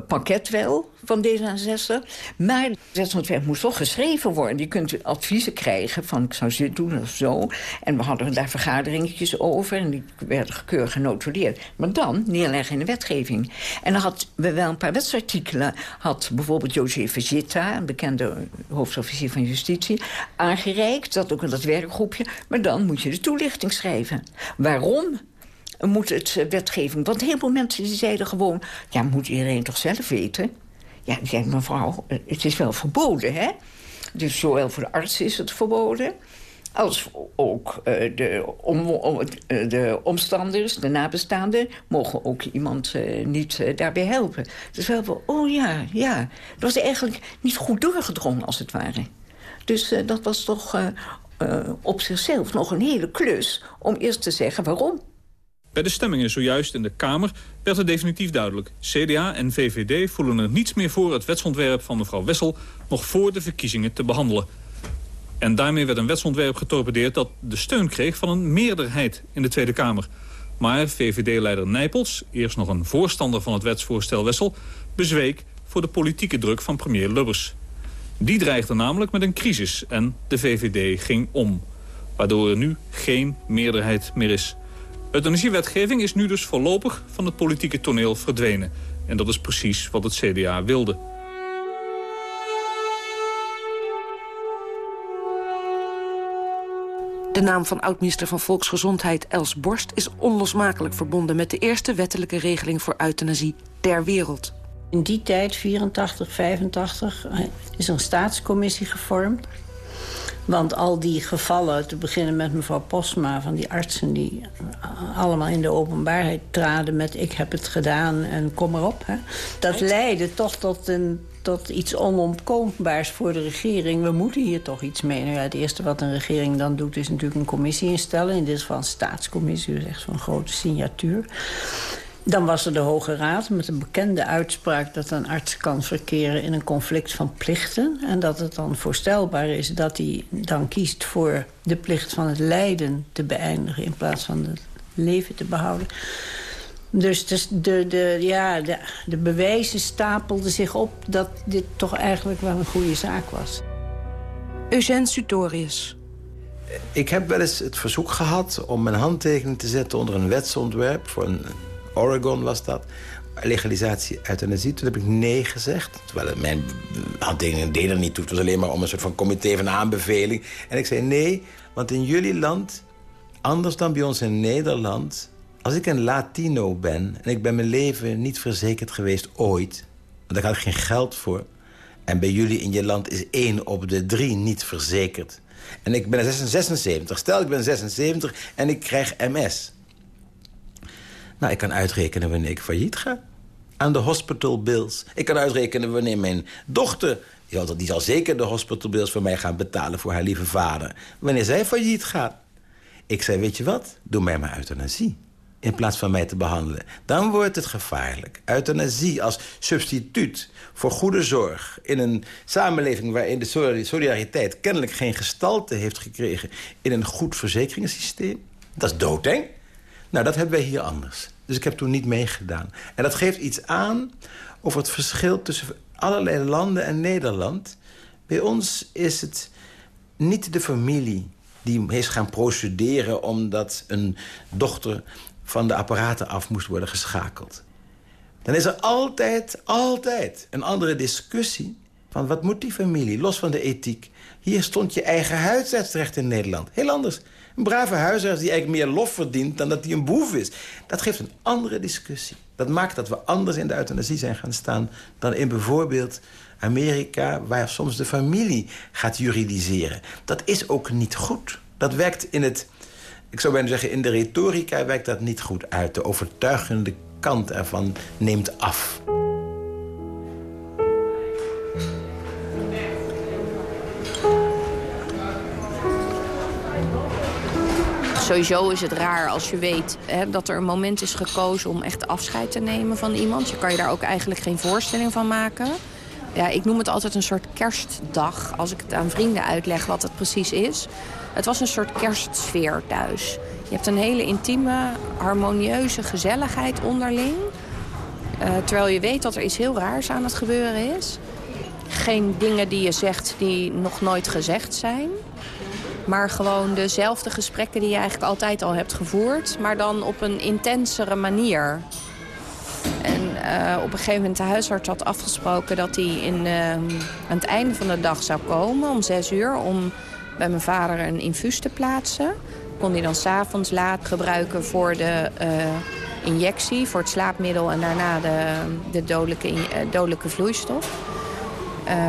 pakket wel van D66. Maar het wetsontwerp moest toch geschreven worden. Je kunt adviezen krijgen van ik zou dit doen of zo. En we hadden daar vergaderingetjes over. En die werden keurig genotuleerd. Maar dan neerleggen in de wetgeving. En dan hadden we wel een paar wetsartikelen. Had bijvoorbeeld José Vegeta, een bekende hoofdofficier van justitie... aangereikt, dat ook in dat werkgroepje. Maar dan moet je de toelichting schrijven. Waarom moet het wetgeving... Want heel veel mensen die zeiden gewoon... ja, moet iedereen toch zelf weten? Ja, die zei mevrouw, het is wel verboden, hè? Dus zowel voor de arts is het verboden... als ook uh, de, om, de omstanders, de nabestaanden... mogen ook iemand niet daarbij helpen. Dus we hebben, oh ja, ja. Dat was eigenlijk niet goed doorgedrongen, als het ware. Dus dat was toch op zichzelf nog een hele klus... om eerst te zeggen waarom. Bij de stemmingen zojuist in de Kamer werd het definitief duidelijk. CDA en VVD voelen er niets meer voor het wetsontwerp van mevrouw Wessel... nog voor de verkiezingen te behandelen. En daarmee werd een wetsontwerp getorpedeerd dat de steun kreeg van een meerderheid in de Tweede Kamer. Maar VVD-leider Nijpels, eerst nog een voorstander van het wetsvoorstel Wessel, bezweek voor de politieke druk van premier Lubbers. Die dreigde namelijk met een crisis en de VVD ging om. Waardoor er nu geen meerderheid meer is. Euthanasiewetgeving is nu dus voorlopig van het politieke toneel verdwenen. En dat is precies wat het CDA wilde. De naam van oud-minister van Volksgezondheid Els Borst... is onlosmakelijk verbonden met de eerste wettelijke regeling voor euthanasie ter wereld. In die tijd, 84, 85, is een staatscommissie gevormd. Want al die gevallen, te beginnen met mevrouw Posma... van die artsen die allemaal in de openbaarheid traden met... ik heb het gedaan en kom erop. Hè. Dat leidde toch tot, een, tot iets onontkoombaars voor de regering. We moeten hier toch iets mee. Nou ja, het eerste wat een regering dan doet is natuurlijk een commissie instellen. In dit geval een staatscommissie, dus echt zo'n grote signatuur. Dan was er de Hoge Raad met een bekende uitspraak... dat een arts kan verkeren in een conflict van plichten. En dat het dan voorstelbaar is dat hij dan kiest voor de plicht van het lijden te beëindigen... in plaats van het leven te behouden. Dus de, de, de, ja, de, de bewijzen stapelden zich op dat dit toch eigenlijk wel een goede zaak was. Eugène Sutorius. Ik heb wel eens het verzoek gehad om mijn handtekening te zetten... onder een wetsontwerp voor een Oregon was dat. Legalisatie euthanasie. Toen heb ik nee gezegd. Terwijl mijn handtekening deed er niet toe. Het was alleen maar om een soort van comité van aanbeveling. En ik zei nee, want in jullie land, anders dan bij ons in Nederland... als ik een Latino ben en ik ben mijn leven niet verzekerd geweest ooit... want daar had ik geen geld voor... en bij jullie in je land is één op de drie niet verzekerd... en ik ben 76. Stel, ik ben 76 en ik krijg MS... Nou, ik kan uitrekenen wanneer ik failliet ga. Aan de hospital bills. Ik kan uitrekenen wanneer mijn dochter... Die zal zeker de hospital bills voor mij gaan betalen voor haar lieve vader. Wanneer zij failliet gaat. Ik zei, weet je wat? Doe mij maar euthanasie. In plaats van mij te behandelen. Dan wordt het gevaarlijk. Euthanasie als substituut voor goede zorg... in een samenleving waarin de solidariteit kennelijk geen gestalte heeft gekregen... in een goed verzekeringssysteem. Dat is doodeng. Nou, dat hebben wij hier anders. Dus ik heb toen niet meegedaan. En dat geeft iets aan over het verschil tussen allerlei landen en Nederland. Bij ons is het niet de familie die is gaan procederen... omdat een dochter van de apparaten af moest worden geschakeld. Dan is er altijd, altijd een andere discussie... van wat moet die familie, los van de ethiek. Hier stond je eigen huisartsrecht in Nederland. Heel anders. Een brave huisarts die eigenlijk meer lof verdient dan dat hij een boef is. Dat geeft een andere discussie. Dat maakt dat we anders in de euthanasie zijn gaan staan... dan in bijvoorbeeld Amerika, waar soms de familie gaat juridiseren. Dat is ook niet goed. Dat werkt in het... Ik zou bijna zeggen, in de retorica werkt dat niet goed uit. De overtuigende kant ervan neemt af. Sowieso is het raar als je weet hè, dat er een moment is gekozen om echt afscheid te nemen van iemand. Je kan je daar ook eigenlijk geen voorstelling van maken. Ja, ik noem het altijd een soort kerstdag, als ik het aan vrienden uitleg wat het precies is. Het was een soort kerstsfeer thuis. Je hebt een hele intieme, harmonieuze gezelligheid onderling. Uh, terwijl je weet dat er iets heel raars aan het gebeuren is. Geen dingen die je zegt die nog nooit gezegd zijn. Maar gewoon dezelfde gesprekken die je eigenlijk altijd al hebt gevoerd. Maar dan op een intensere manier. En uh, op een gegeven moment de huisarts had afgesproken dat hij in, uh, aan het einde van de dag zou komen om zes uur om bij mijn vader een infuus te plaatsen. Kon hij dan s'avonds laat gebruiken voor de uh, injectie, voor het slaapmiddel en daarna de, de dodelijke, dodelijke vloeistof.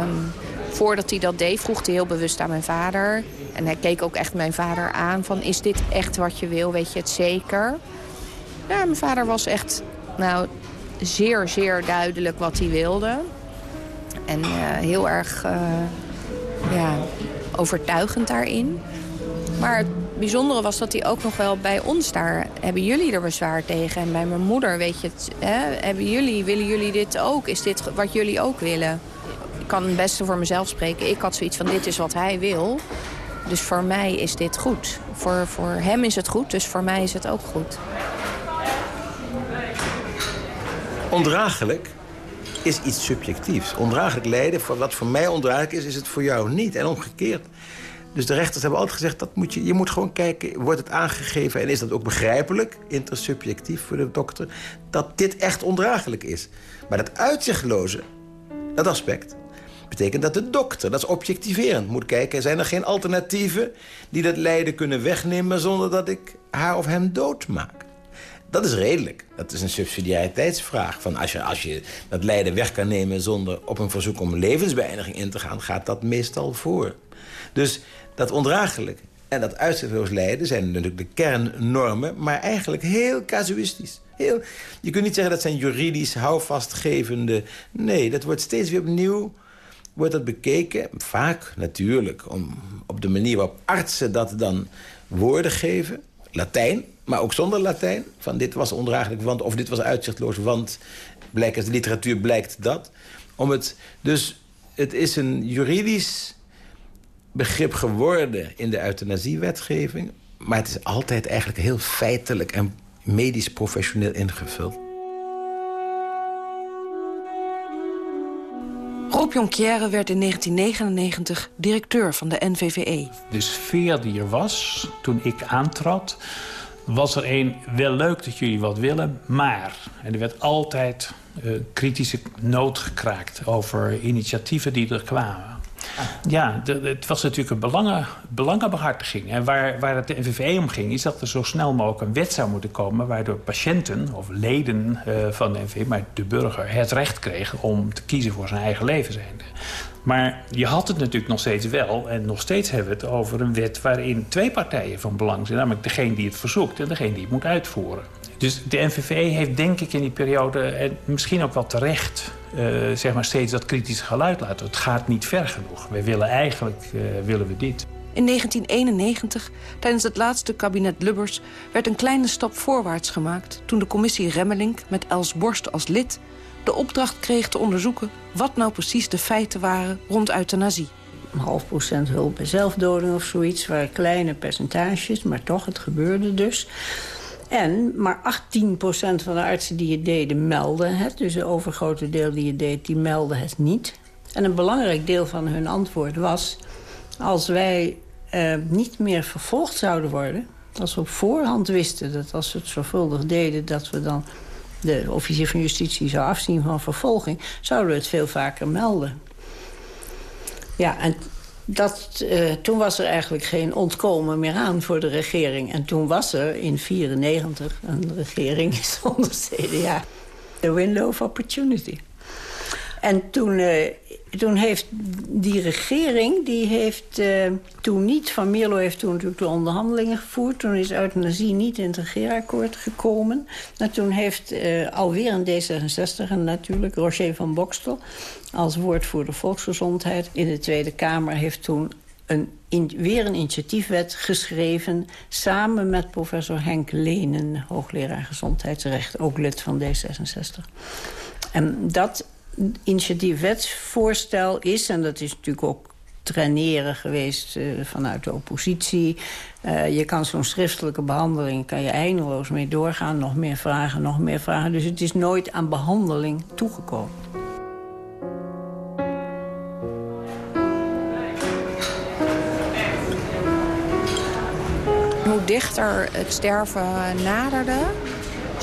Um, voordat hij dat deed vroeg hij heel bewust aan mijn vader. En hij keek ook echt mijn vader aan van is dit echt wat je wil, weet je het zeker? Ja, mijn vader was echt nou, zeer, zeer duidelijk wat hij wilde. En uh, heel erg uh, ja, overtuigend daarin. Maar het bijzondere was dat hij ook nog wel bij ons daar... hebben jullie er bezwaar tegen? En bij mijn moeder, weet je het, hè, hebben jullie, willen jullie dit ook? Is dit wat jullie ook willen? Kan het beste voor mezelf spreken. Ik had zoiets van, dit is wat hij wil. Dus voor mij is dit goed. Voor, voor hem is het goed, dus voor mij is het ook goed. Ondraaglijk? is iets subjectiefs. Ondraaglijk lijden, voor wat voor mij ondraaglijk is, is het voor jou niet. En omgekeerd. Dus de rechters hebben altijd gezegd, dat moet je, je moet gewoon kijken... wordt het aangegeven en is dat ook begrijpelijk, intersubjectief voor de dokter... dat dit echt ondraaglijk is. Maar dat uitzichtloze, dat aspect... betekent dat de dokter, dat is objectiverend, moet kijken... zijn er geen alternatieven die dat lijden kunnen wegnemen... zonder dat ik haar of hem doodmaak. Dat is redelijk. Dat is een subsidiariteitsvraag. Van als, je, als je dat lijden weg kan nemen zonder op een verzoek om levensbeëindiging in te gaan... gaat dat meestal voor. Dus dat ondraaglijk en dat uitzichtloos lijden zijn natuurlijk de kernnormen... maar eigenlijk heel casuïstisch. Heel, je kunt niet zeggen dat zijn juridisch houvastgevende... Nee, dat wordt steeds weer opnieuw wordt dat bekeken. Vaak natuurlijk om, op de manier waarop artsen dat dan woorden geven. Latijn, maar ook zonder Latijn. Van dit was ondraaglijk, want, of dit was uitzichtloos, want... Blijkt, de literatuur blijkt dat. Om het, dus het is een juridisch begrip geworden in de euthanasiewetgeving. Maar het is altijd eigenlijk heel feitelijk en medisch professioneel ingevuld. Rob Jonquière werd in 1999 directeur van de NVVE. De sfeer die er was toen ik aantrad... was er een, wel leuk dat jullie wat willen, maar... en er werd altijd uh, kritische noot gekraakt over initiatieven die er kwamen. Ja, het was natuurlijk een belangen, belangenbehartiging. En waar, waar het de NVVE om ging, is dat er zo snel mogelijk een wet zou moeten komen... waardoor patiënten of leden uh, van de NVVE, maar de burger... het recht kregen om te kiezen voor zijn eigen leven zijnde. Maar je had het natuurlijk nog steeds wel. En nog steeds hebben we het over een wet waarin twee partijen van belang zijn. Namelijk degene die het verzoekt en degene die het moet uitvoeren. Dus de NVVE heeft denk ik in die periode, en misschien ook wel terecht... Uh, zeg maar steeds dat kritische geluid laten. Het gaat niet ver genoeg. Wij willen eigenlijk uh, willen we dit. In 1991, tijdens het laatste kabinet Lubbers... werd een kleine stap voorwaarts gemaakt... toen de commissie Remmelink met Els Borst als lid... de opdracht kreeg te onderzoeken wat nou precies de feiten waren rond euthanasie. Een half procent hulp bij zelfdoding of zoiets... waren kleine percentages, maar toch, het gebeurde dus... En maar 18% van de artsen die het deden melden het. Dus een overgrote deel die het deed, die melden het niet. En een belangrijk deel van hun antwoord was... als wij eh, niet meer vervolgd zouden worden... als we op voorhand wisten dat als we het zorgvuldig deden... dat we dan de officier van justitie zou afzien van vervolging... zouden we het veel vaker melden. Ja, en dat, uh, toen was er eigenlijk geen ontkomen meer aan voor de regering. En toen was er in 1994 een regering zonder CDA. The window of opportunity. En toen, uh, toen heeft die regering, die heeft uh, toen niet... Van Mierlo heeft toen natuurlijk de onderhandelingen gevoerd. Toen is euthanasie niet in het regeerakkoord gekomen. En toen heeft uh, alweer een D66 en natuurlijk Roger van Bokstel... als woordvoerder volksgezondheid in de Tweede Kamer... heeft toen een weer een initiatiefwet geschreven... samen met professor Henk Lenen, hoogleraar gezondheidsrecht... ook lid van D66. En dat initiatiefwetsvoorstel is... en dat is natuurlijk ook traineren geweest uh, vanuit de oppositie. Uh, je kan zo'n schriftelijke behandeling kan je eindeloos mee doorgaan. Nog meer vragen, nog meer vragen. Dus het is nooit aan behandeling toegekomen. Hoe dichter het sterven naderde,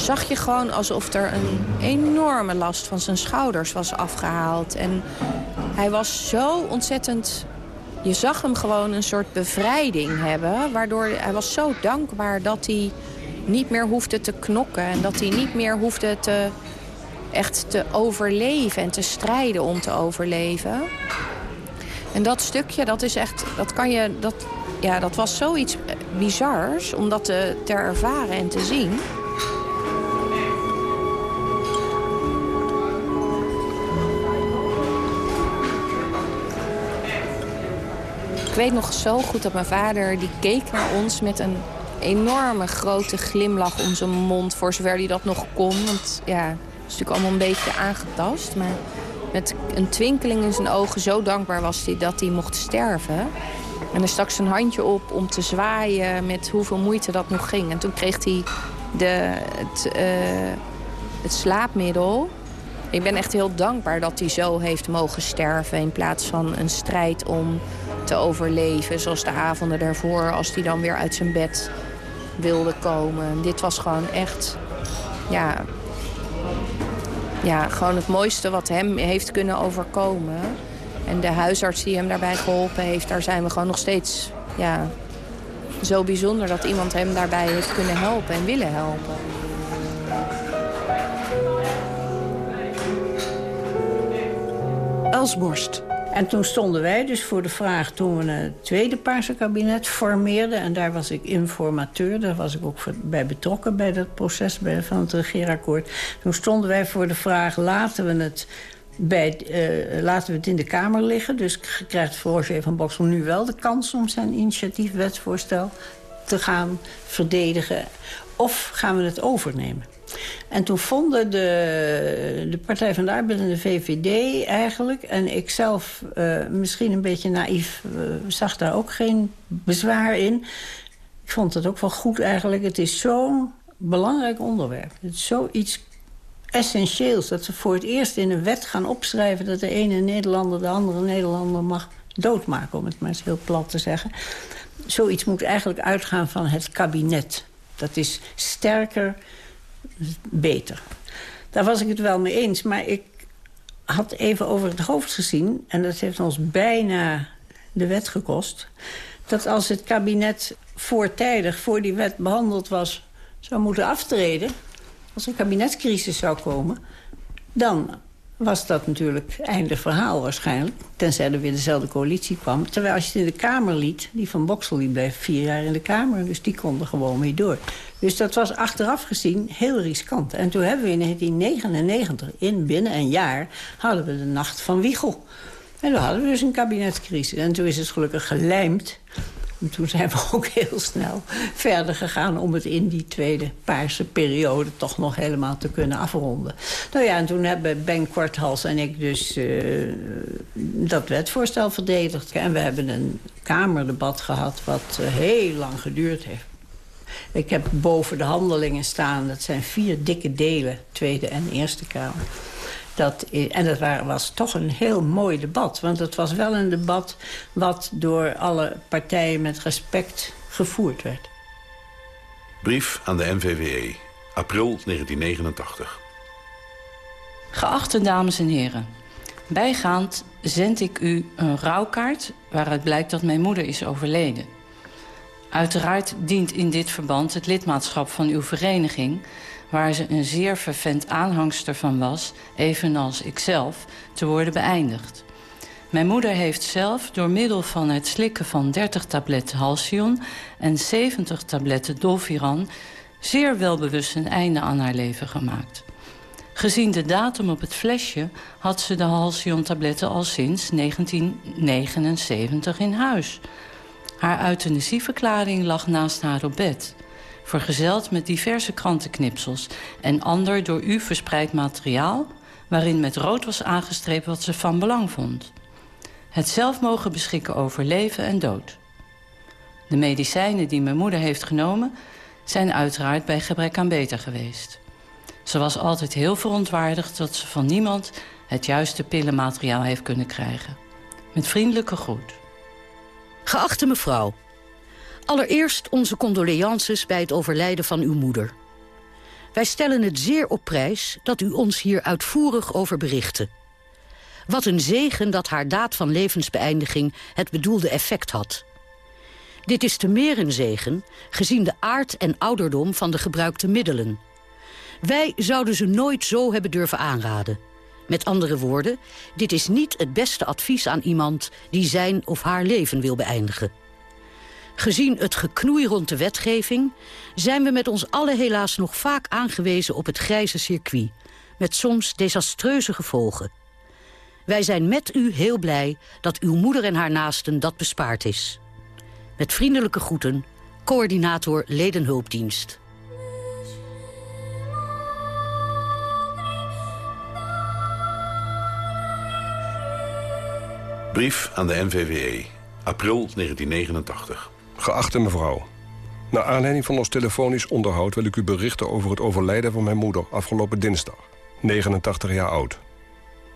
zag je gewoon alsof er een enorme last van zijn schouders was afgehaald. En hij was zo ontzettend... Je zag hem gewoon een soort bevrijding hebben. Waardoor hij was zo dankbaar dat hij niet meer hoefde te knokken. En dat hij niet meer hoefde te, echt te overleven en te strijden om te overleven. En dat stukje, dat is echt, dat kan je, dat, ja, dat was zoiets bizars om dat te, te ervaren en te zien. Weet nog zo goed dat mijn vader die keek naar ons met een enorme grote glimlach om zijn mond. Voor zover hij dat nog kon. Want ja, het is natuurlijk allemaal een beetje aangetast. Maar met een twinkeling in zijn ogen zo dankbaar was hij dat hij mocht sterven. En hij stak zijn handje op om te zwaaien met hoeveel moeite dat nog ging. En toen kreeg hij de, het, uh, het slaapmiddel. Ik ben echt heel dankbaar dat hij zo heeft mogen sterven... in plaats van een strijd om te overleven. Zoals de avonden daarvoor, als hij dan weer uit zijn bed wilde komen. Dit was gewoon echt... Ja, ja, gewoon het mooiste wat hem heeft kunnen overkomen. En de huisarts die hem daarbij geholpen heeft... daar zijn we gewoon nog steeds ja, zo bijzonder... dat iemand hem daarbij heeft kunnen helpen en willen helpen. Elsborst. En toen stonden wij dus voor de vraag, toen we het tweede Paarse kabinet formeerden... en daar was ik informateur, daar was ik ook bij betrokken... bij dat proces van het regeerakkoord. Toen stonden wij voor de vraag, laten we het bij, uh, laten we het in de Kamer liggen. Dus krijgt Roger van Boksel nu wel de kans om zijn initiatiefwetsvoorstel te gaan verdedigen. Of gaan we het overnemen? En toen vonden de, de Partij van de Arbeid en de VVD eigenlijk... en ik zelf uh, misschien een beetje naïef uh, zag daar ook geen bezwaar in. Ik vond het ook wel goed eigenlijk. Het is zo'n belangrijk onderwerp. Het is zoiets essentieels. Dat ze voor het eerst in een wet gaan opschrijven... dat de ene Nederlander de andere Nederlander mag doodmaken... om het maar eens heel plat te zeggen. Zoiets moet eigenlijk uitgaan van het kabinet. Dat is sterker beter. Daar was ik het wel mee eens, maar ik had even over het hoofd gezien... en dat heeft ons bijna de wet gekost... dat als het kabinet voortijdig voor die wet behandeld was... zou moeten aftreden, als een kabinetscrisis zou komen... dan was dat natuurlijk einde verhaal waarschijnlijk. Tenzij er weer dezelfde coalitie kwam. Terwijl als je het in de Kamer liet, die van Boksel die bleef vier jaar in de Kamer. Dus die konden gewoon mee door. Dus dat was achteraf gezien heel riskant. En toen hebben we in 1999, in binnen een jaar, hadden we de nacht van Wiegel. En toen hadden we dus een kabinetscrisis. En toen is het gelukkig gelijmd en toen zijn we ook heel snel verder gegaan... om het in die tweede paarse periode toch nog helemaal te kunnen afronden. Nou ja, en toen hebben Ben Korthals en ik dus uh, dat wetvoorstel verdedigd. En we hebben een kamerdebat gehad wat uh, heel lang geduurd heeft. Ik heb boven de handelingen staan, dat zijn vier dikke delen... Tweede en Eerste Kamer. Dat, en dat was toch een heel mooi debat. Want het was wel een debat wat door alle partijen met respect gevoerd werd. Brief aan de NVWE, april 1989. Geachte dames en heren. Bijgaand zend ik u een rouwkaart waaruit blijkt dat mijn moeder is overleden. Uiteraard dient in dit verband het lidmaatschap van uw vereniging waar ze een zeer vervent aanhangster van was... evenals ikzelf, te worden beëindigd. Mijn moeder heeft zelf door middel van het slikken van 30 tabletten Halcyon... en 70 tabletten Dolfiran zeer welbewust een einde aan haar leven gemaakt. Gezien de datum op het flesje had ze de Halcyon-tabletten al sinds 1979 in huis. Haar euthanasieverklaring lag naast haar op bed vergezeld met diverse krantenknipsels... en ander door u verspreid materiaal... waarin met rood was aangestreept wat ze van belang vond. Het zelf mogen beschikken over leven en dood. De medicijnen die mijn moeder heeft genomen... zijn uiteraard bij gebrek aan beter geweest. Ze was altijd heel verontwaardigd dat ze van niemand... het juiste pillenmateriaal heeft kunnen krijgen. Met vriendelijke groet. Geachte mevrouw... Allereerst onze condoleances bij het overlijden van uw moeder. Wij stellen het zeer op prijs dat u ons hier uitvoerig over berichtte. Wat een zegen dat haar daad van levensbeëindiging het bedoelde effect had. Dit is te meer een zegen, gezien de aard en ouderdom van de gebruikte middelen. Wij zouden ze nooit zo hebben durven aanraden. Met andere woorden, dit is niet het beste advies aan iemand... die zijn of haar leven wil beëindigen. Gezien het geknoei rond de wetgeving... zijn we met ons allen helaas nog vaak aangewezen op het grijze circuit... met soms desastreuze gevolgen. Wij zijn met u heel blij dat uw moeder en haar naasten dat bespaard is. Met vriendelijke groeten, coördinator Ledenhulpdienst. Brief aan de NVWE, april 1989. Geachte mevrouw, naar aanleiding van ons telefonisch onderhoud wil ik u berichten over het overlijden van mijn moeder afgelopen dinsdag, 89 jaar oud.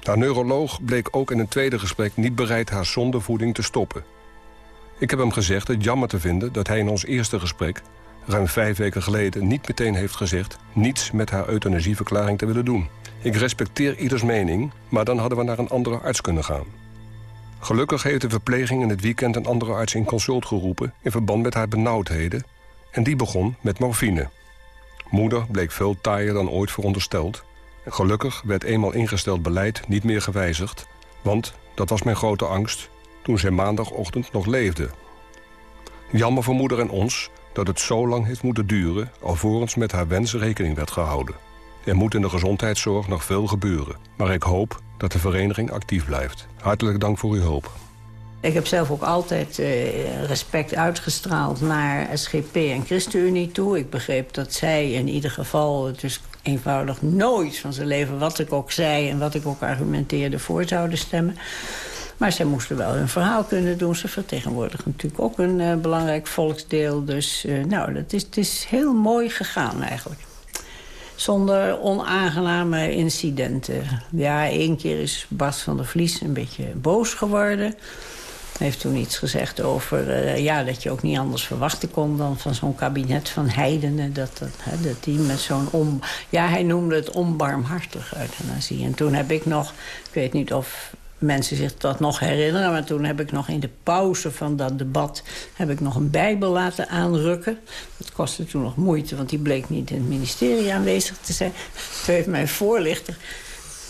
Haar neuroloog bleek ook in een tweede gesprek niet bereid haar zondevoeding te stoppen. Ik heb hem gezegd het jammer te vinden dat hij in ons eerste gesprek... ruim vijf weken geleden niet meteen heeft gezegd... niets met haar euthanasieverklaring te willen doen. Ik respecteer ieders mening, maar dan hadden we naar een andere arts kunnen gaan. Gelukkig heeft de verpleging in het weekend een andere arts in consult geroepen... in verband met haar benauwdheden. En die begon met morfine. Moeder bleek veel taaier dan ooit verondersteld. Gelukkig werd eenmaal ingesteld beleid niet meer gewijzigd... want, dat was mijn grote angst, toen zij maandagochtend nog leefde. Jammer voor moeder en ons dat het zo lang heeft moeten duren... alvorens met haar wens rekening werd gehouden. Er moet in de gezondheidszorg nog veel gebeuren. Maar ik hoop dat de vereniging actief blijft. Hartelijk dank voor uw hulp. Ik heb zelf ook altijd uh, respect uitgestraald naar SGP en ChristenUnie toe. Ik begreep dat zij in ieder geval dus eenvoudig nooit van zijn leven... wat ik ook zei en wat ik ook argumenteerde voor zouden stemmen. Maar zij moesten wel hun verhaal kunnen doen. Ze vertegenwoordigen natuurlijk ook een uh, belangrijk volksdeel. Dus uh, nou, dat is, het is heel mooi gegaan eigenlijk zonder onaangename incidenten. Ja, één keer is Bas van der Vlies een beetje boos geworden. Hij heeft toen iets gezegd over uh, ja, dat je ook niet anders verwachten kon... dan van zo'n kabinet van heidenen. Dat, dat, hè, dat die met zo'n om... Ja, hij noemde het onbarmhartig euthanasie. En toen heb ik nog... Ik weet niet of mensen zich dat nog herinneren. Maar toen heb ik nog in de pauze van dat debat... heb ik nog een bijbel laten aanrukken. Dat kostte toen nog moeite, want die bleek niet in het ministerie aanwezig te zijn. Toen heeft mijn voorlichter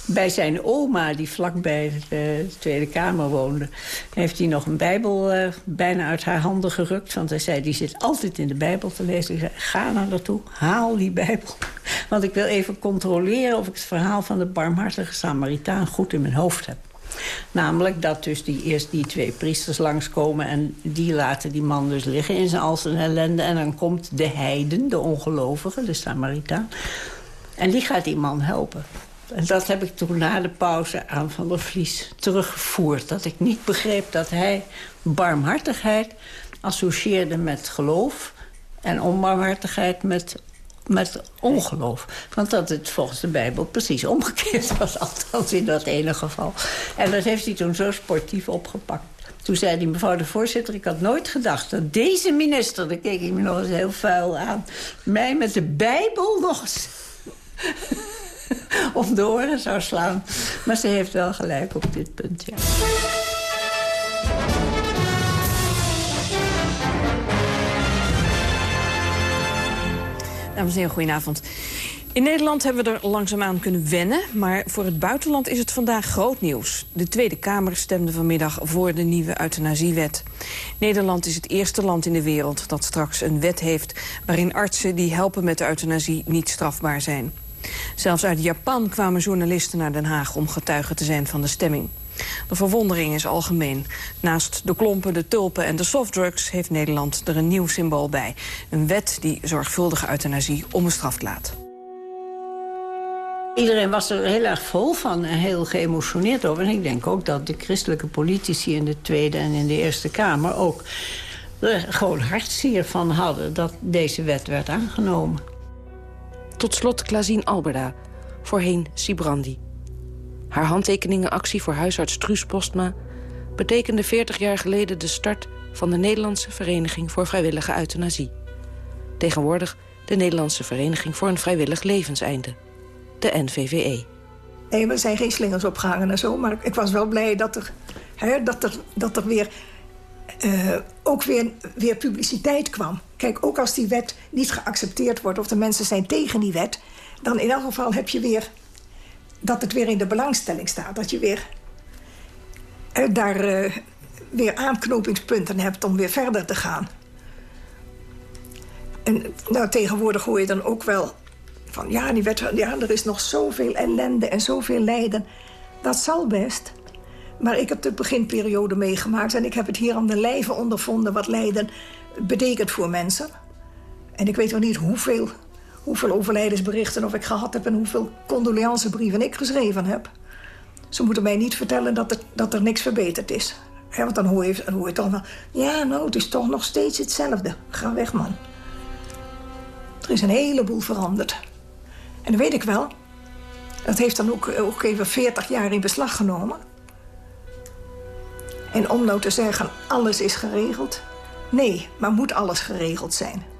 bij zijn oma, die vlakbij de Tweede Kamer woonde... heeft hij nog een bijbel uh, bijna uit haar handen gerukt. Want hij zei, die zit altijd in de bijbel te lezen. Ik zei, ga nou naartoe, haal die bijbel. Want ik wil even controleren of ik het verhaal van de barmhartige Samaritaan goed in mijn hoofd heb. Namelijk dat dus die, eerst die twee priesters langskomen... en die laten die man dus liggen in zijn al zijn ellende. En dan komt de heiden, de ongelovige, de Samaritaan. En die gaat die man helpen. En dat heb ik toen na de pauze aan Van der Vlies teruggevoerd. Dat ik niet begreep dat hij barmhartigheid associeerde met geloof... en onbarmhartigheid met met ongeloof. Want dat het volgens de Bijbel precies omgekeerd was. Althans in dat ene geval. En dat heeft hij toen zo sportief opgepakt. Toen zei hij, mevrouw de voorzitter, ik had nooit gedacht dat deze minister... dan keek ik me nog eens heel vuil aan... mij met de Bijbel nog eens om de oren zou slaan. Maar ze heeft wel gelijk op dit punt, ja. Dames en heren, goedenavond. In Nederland hebben we er langzaamaan kunnen wennen... maar voor het buitenland is het vandaag groot nieuws. De Tweede Kamer stemde vanmiddag voor de nieuwe euthanasiewet. Nederland is het eerste land in de wereld dat straks een wet heeft... waarin artsen die helpen met de euthanasie niet strafbaar zijn. Zelfs uit Japan kwamen journalisten naar Den Haag... om getuige te zijn van de stemming. De verwondering is algemeen. Naast de klompen, de tulpen en de softdrugs... heeft Nederland er een nieuw symbool bij. Een wet die zorgvuldige euthanasie onbestraft laat. Iedereen was er heel erg vol van en heel geëmotioneerd over. En ik denk ook dat de christelijke politici in de Tweede en in de Eerste Kamer... ook er gewoon hartzeer van hadden dat deze wet werd aangenomen. Tot slot Klazien Alberda, voorheen Sibrandi. Haar handtekeningenactie voor huisarts Truus Postma... betekende 40 jaar geleden de start van de Nederlandse Vereniging voor Vrijwillige Euthanasie. Tegenwoordig de Nederlandse Vereniging voor een Vrijwillig Levenseinde, de NVVE. Nee, er zijn geen slingers opgehangen en zo, maar ik was wel blij dat er, hè, dat dat er weer, uh, ook weer, weer publiciteit kwam. Kijk, ook als die wet niet geaccepteerd wordt of de mensen zijn tegen die wet... dan in elk geval heb je weer dat het weer in de belangstelling staat. Dat je weer daar uh, weer aanknopingspunten hebt om weer verder te gaan. En nou, tegenwoordig hoor je dan ook wel van... ja, die wet, ja, er is nog zoveel ellende en zoveel lijden. Dat zal best. Maar ik heb de beginperiode meegemaakt... en ik heb het hier aan de lijve ondervonden wat lijden betekent voor mensen. En ik weet nog niet hoeveel hoeveel overlijdensberichten of ik gehad heb... en hoeveel condoleancebrieven ik geschreven heb. Ze moeten mij niet vertellen dat er, dat er niks verbeterd is. want dan hoor, je, dan hoor toch wel... ja, nou, het is toch nog steeds hetzelfde. Ga weg, man. Er is een heleboel veranderd. En dat weet ik wel. Dat heeft dan ook, ook even 40 jaar in beslag genomen. En om nou te zeggen, alles is geregeld. Nee, maar moet alles geregeld zijn?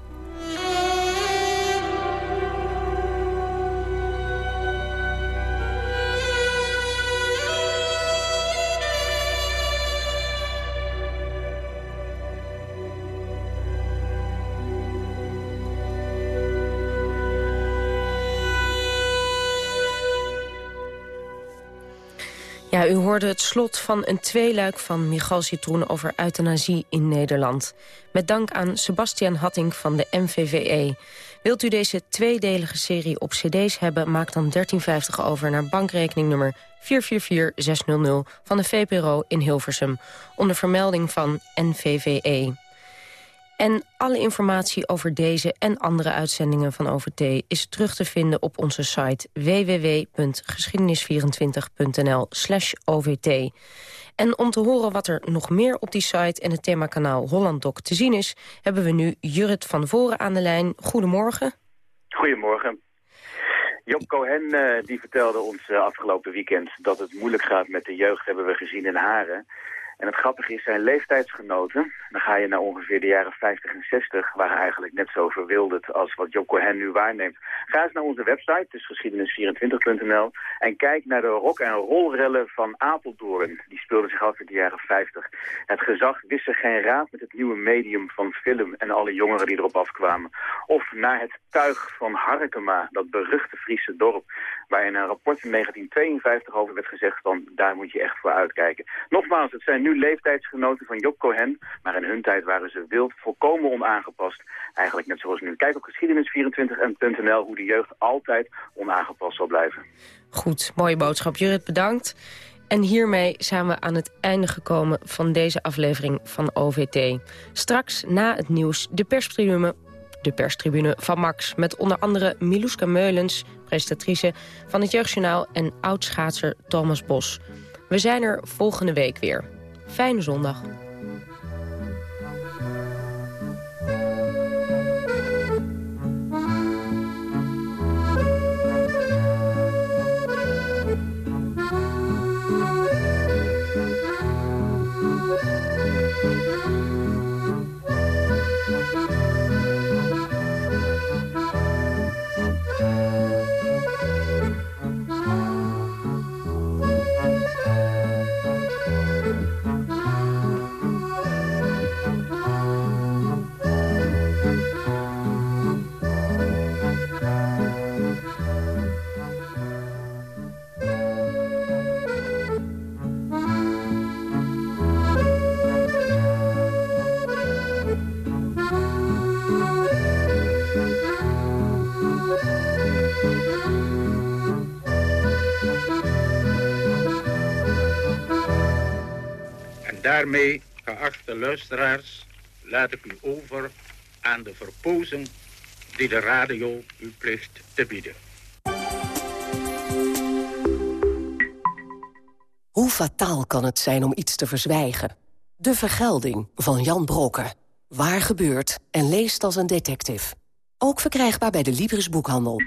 Hoorde het slot van een tweeluik van Michal Citroen over euthanasie in Nederland. Met dank aan Sebastian Hatting van de MVVE. Wilt u deze tweedelige serie op cd's hebben, maak dan 13,50 over naar bankrekening nummer 444600 van de VPRO in Hilversum. Onder vermelding van NVVE. En alle informatie over deze en andere uitzendingen van OVT... is terug te vinden op onze site www.geschiedenis24.nl OVT. En om te horen wat er nog meer op die site en het themakanaal Holland Doc te zien is... hebben we nu Jurrit van Voren aan de lijn. Goedemorgen. Goedemorgen. Job Cohen uh, die vertelde ons uh, afgelopen weekend dat het moeilijk gaat met de jeugd, hebben we gezien in Haren. En het grappige is, zijn leeftijdsgenoten, dan ga je naar ongeveer de jaren 50 en 60, waren eigenlijk net zo verwilderd als wat Job Cohen nu waarneemt. Ga eens naar onze website, dus geschiedenis24.nl, en kijk naar de rock- en rollrellen van Apeldoorn. Die speelden zich af in de jaren 50. Het gezag wist zich geen raad met het nieuwe medium van film en alle jongeren die erop afkwamen. Of naar het tuig van Harkema, dat beruchte Friese dorp, waar in een rapport in 1952 over werd gezegd van daar moet je echt voor uitkijken. Nogmaals, het zijn nu leeftijdsgenoten van Job Cohen, maar in hun tijd waren ze wild, volkomen onaangepast. Eigenlijk net zoals nu. Kijk op geschiedenis24.nl hoe de jeugd altijd onaangepast zal blijven. Goed, mooie boodschap. Jurrit, bedankt. En hiermee zijn we aan het einde gekomen van deze aflevering van OVT. Straks na het nieuws de perstribune, de perstribune van Max... met onder andere Miluska Meulens, presentatrice van het Jeugdjournaal... en oudschaatser Thomas Bos. We zijn er volgende week weer. Fijne zondag. Daarmee, geachte luisteraars, laat ik u over aan de verpozen die de radio u plicht te bieden. Hoe fataal kan het zijn om iets te verzwijgen? De Vergelding van Jan Brokken. Waar gebeurt en leest als een detective. Ook verkrijgbaar bij de Libris Boekhandel.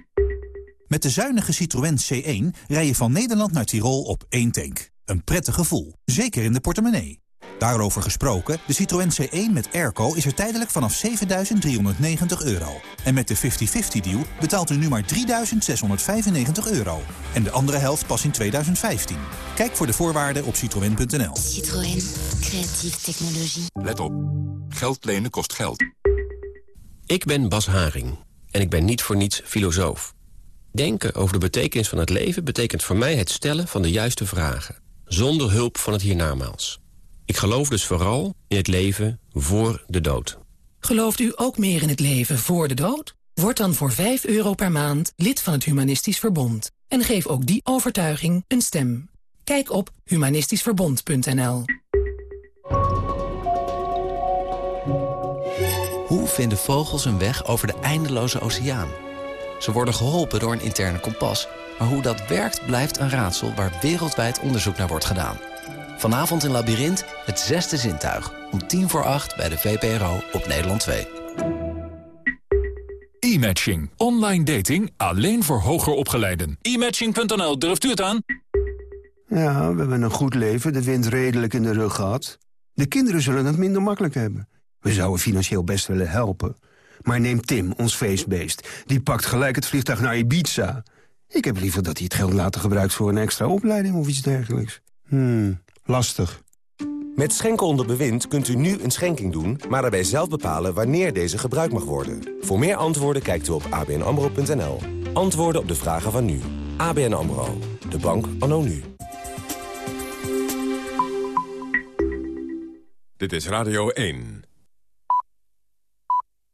Met de zuinige Citroën C1 rij je van Nederland naar Tirol op één tank. Een prettig gevoel, zeker in de portemonnee. Daarover gesproken, de Citroën C1 met airco is er tijdelijk vanaf 7.390 euro. En met de 50-50-deal betaalt u nu maar 3.695 euro. En de andere helft pas in 2015. Kijk voor de voorwaarden op citroën.nl. Citroën. Creatieve technologie. Let op. Geld lenen kost geld. Ik ben Bas Haring. En ik ben niet voor niets filosoof. Denken over de betekenis van het leven betekent voor mij het stellen van de juiste vragen. Zonder hulp van het hiernamaals. Ik geloof dus vooral in het leven voor de dood. Gelooft u ook meer in het leven voor de dood? Word dan voor 5 euro per maand lid van het Humanistisch Verbond. En geef ook die overtuiging een stem. Kijk op humanistischverbond.nl Hoe vinden vogels een weg over de eindeloze oceaan? Ze worden geholpen door een interne kompas... maar hoe dat werkt blijft een raadsel waar wereldwijd onderzoek naar wordt gedaan. Vanavond in Labyrinth, het zesde zintuig. Om tien voor acht bij de VPRO op Nederland 2. E-matching. Online dating alleen voor hoger opgeleiden. E-matching.nl, durft u het aan? Ja, we hebben een goed leven, de wind redelijk in de rug gehad. De kinderen zullen het minder makkelijk hebben. We zouden financieel best willen helpen. Maar neem Tim, ons feestbeest. Die pakt gelijk het vliegtuig naar Ibiza. Ik heb liever dat hij het geld later gebruikt voor een extra opleiding of iets dergelijks. Hmm, lastig. Met Schenken onder bewind kunt u nu een schenking doen... maar daarbij zelf bepalen wanneer deze gebruikt mag worden. Voor meer antwoorden kijkt u op abnamro.nl. Antwoorden op de vragen van nu. ABN AMRO. De bank anno nu. Dit is Radio 1.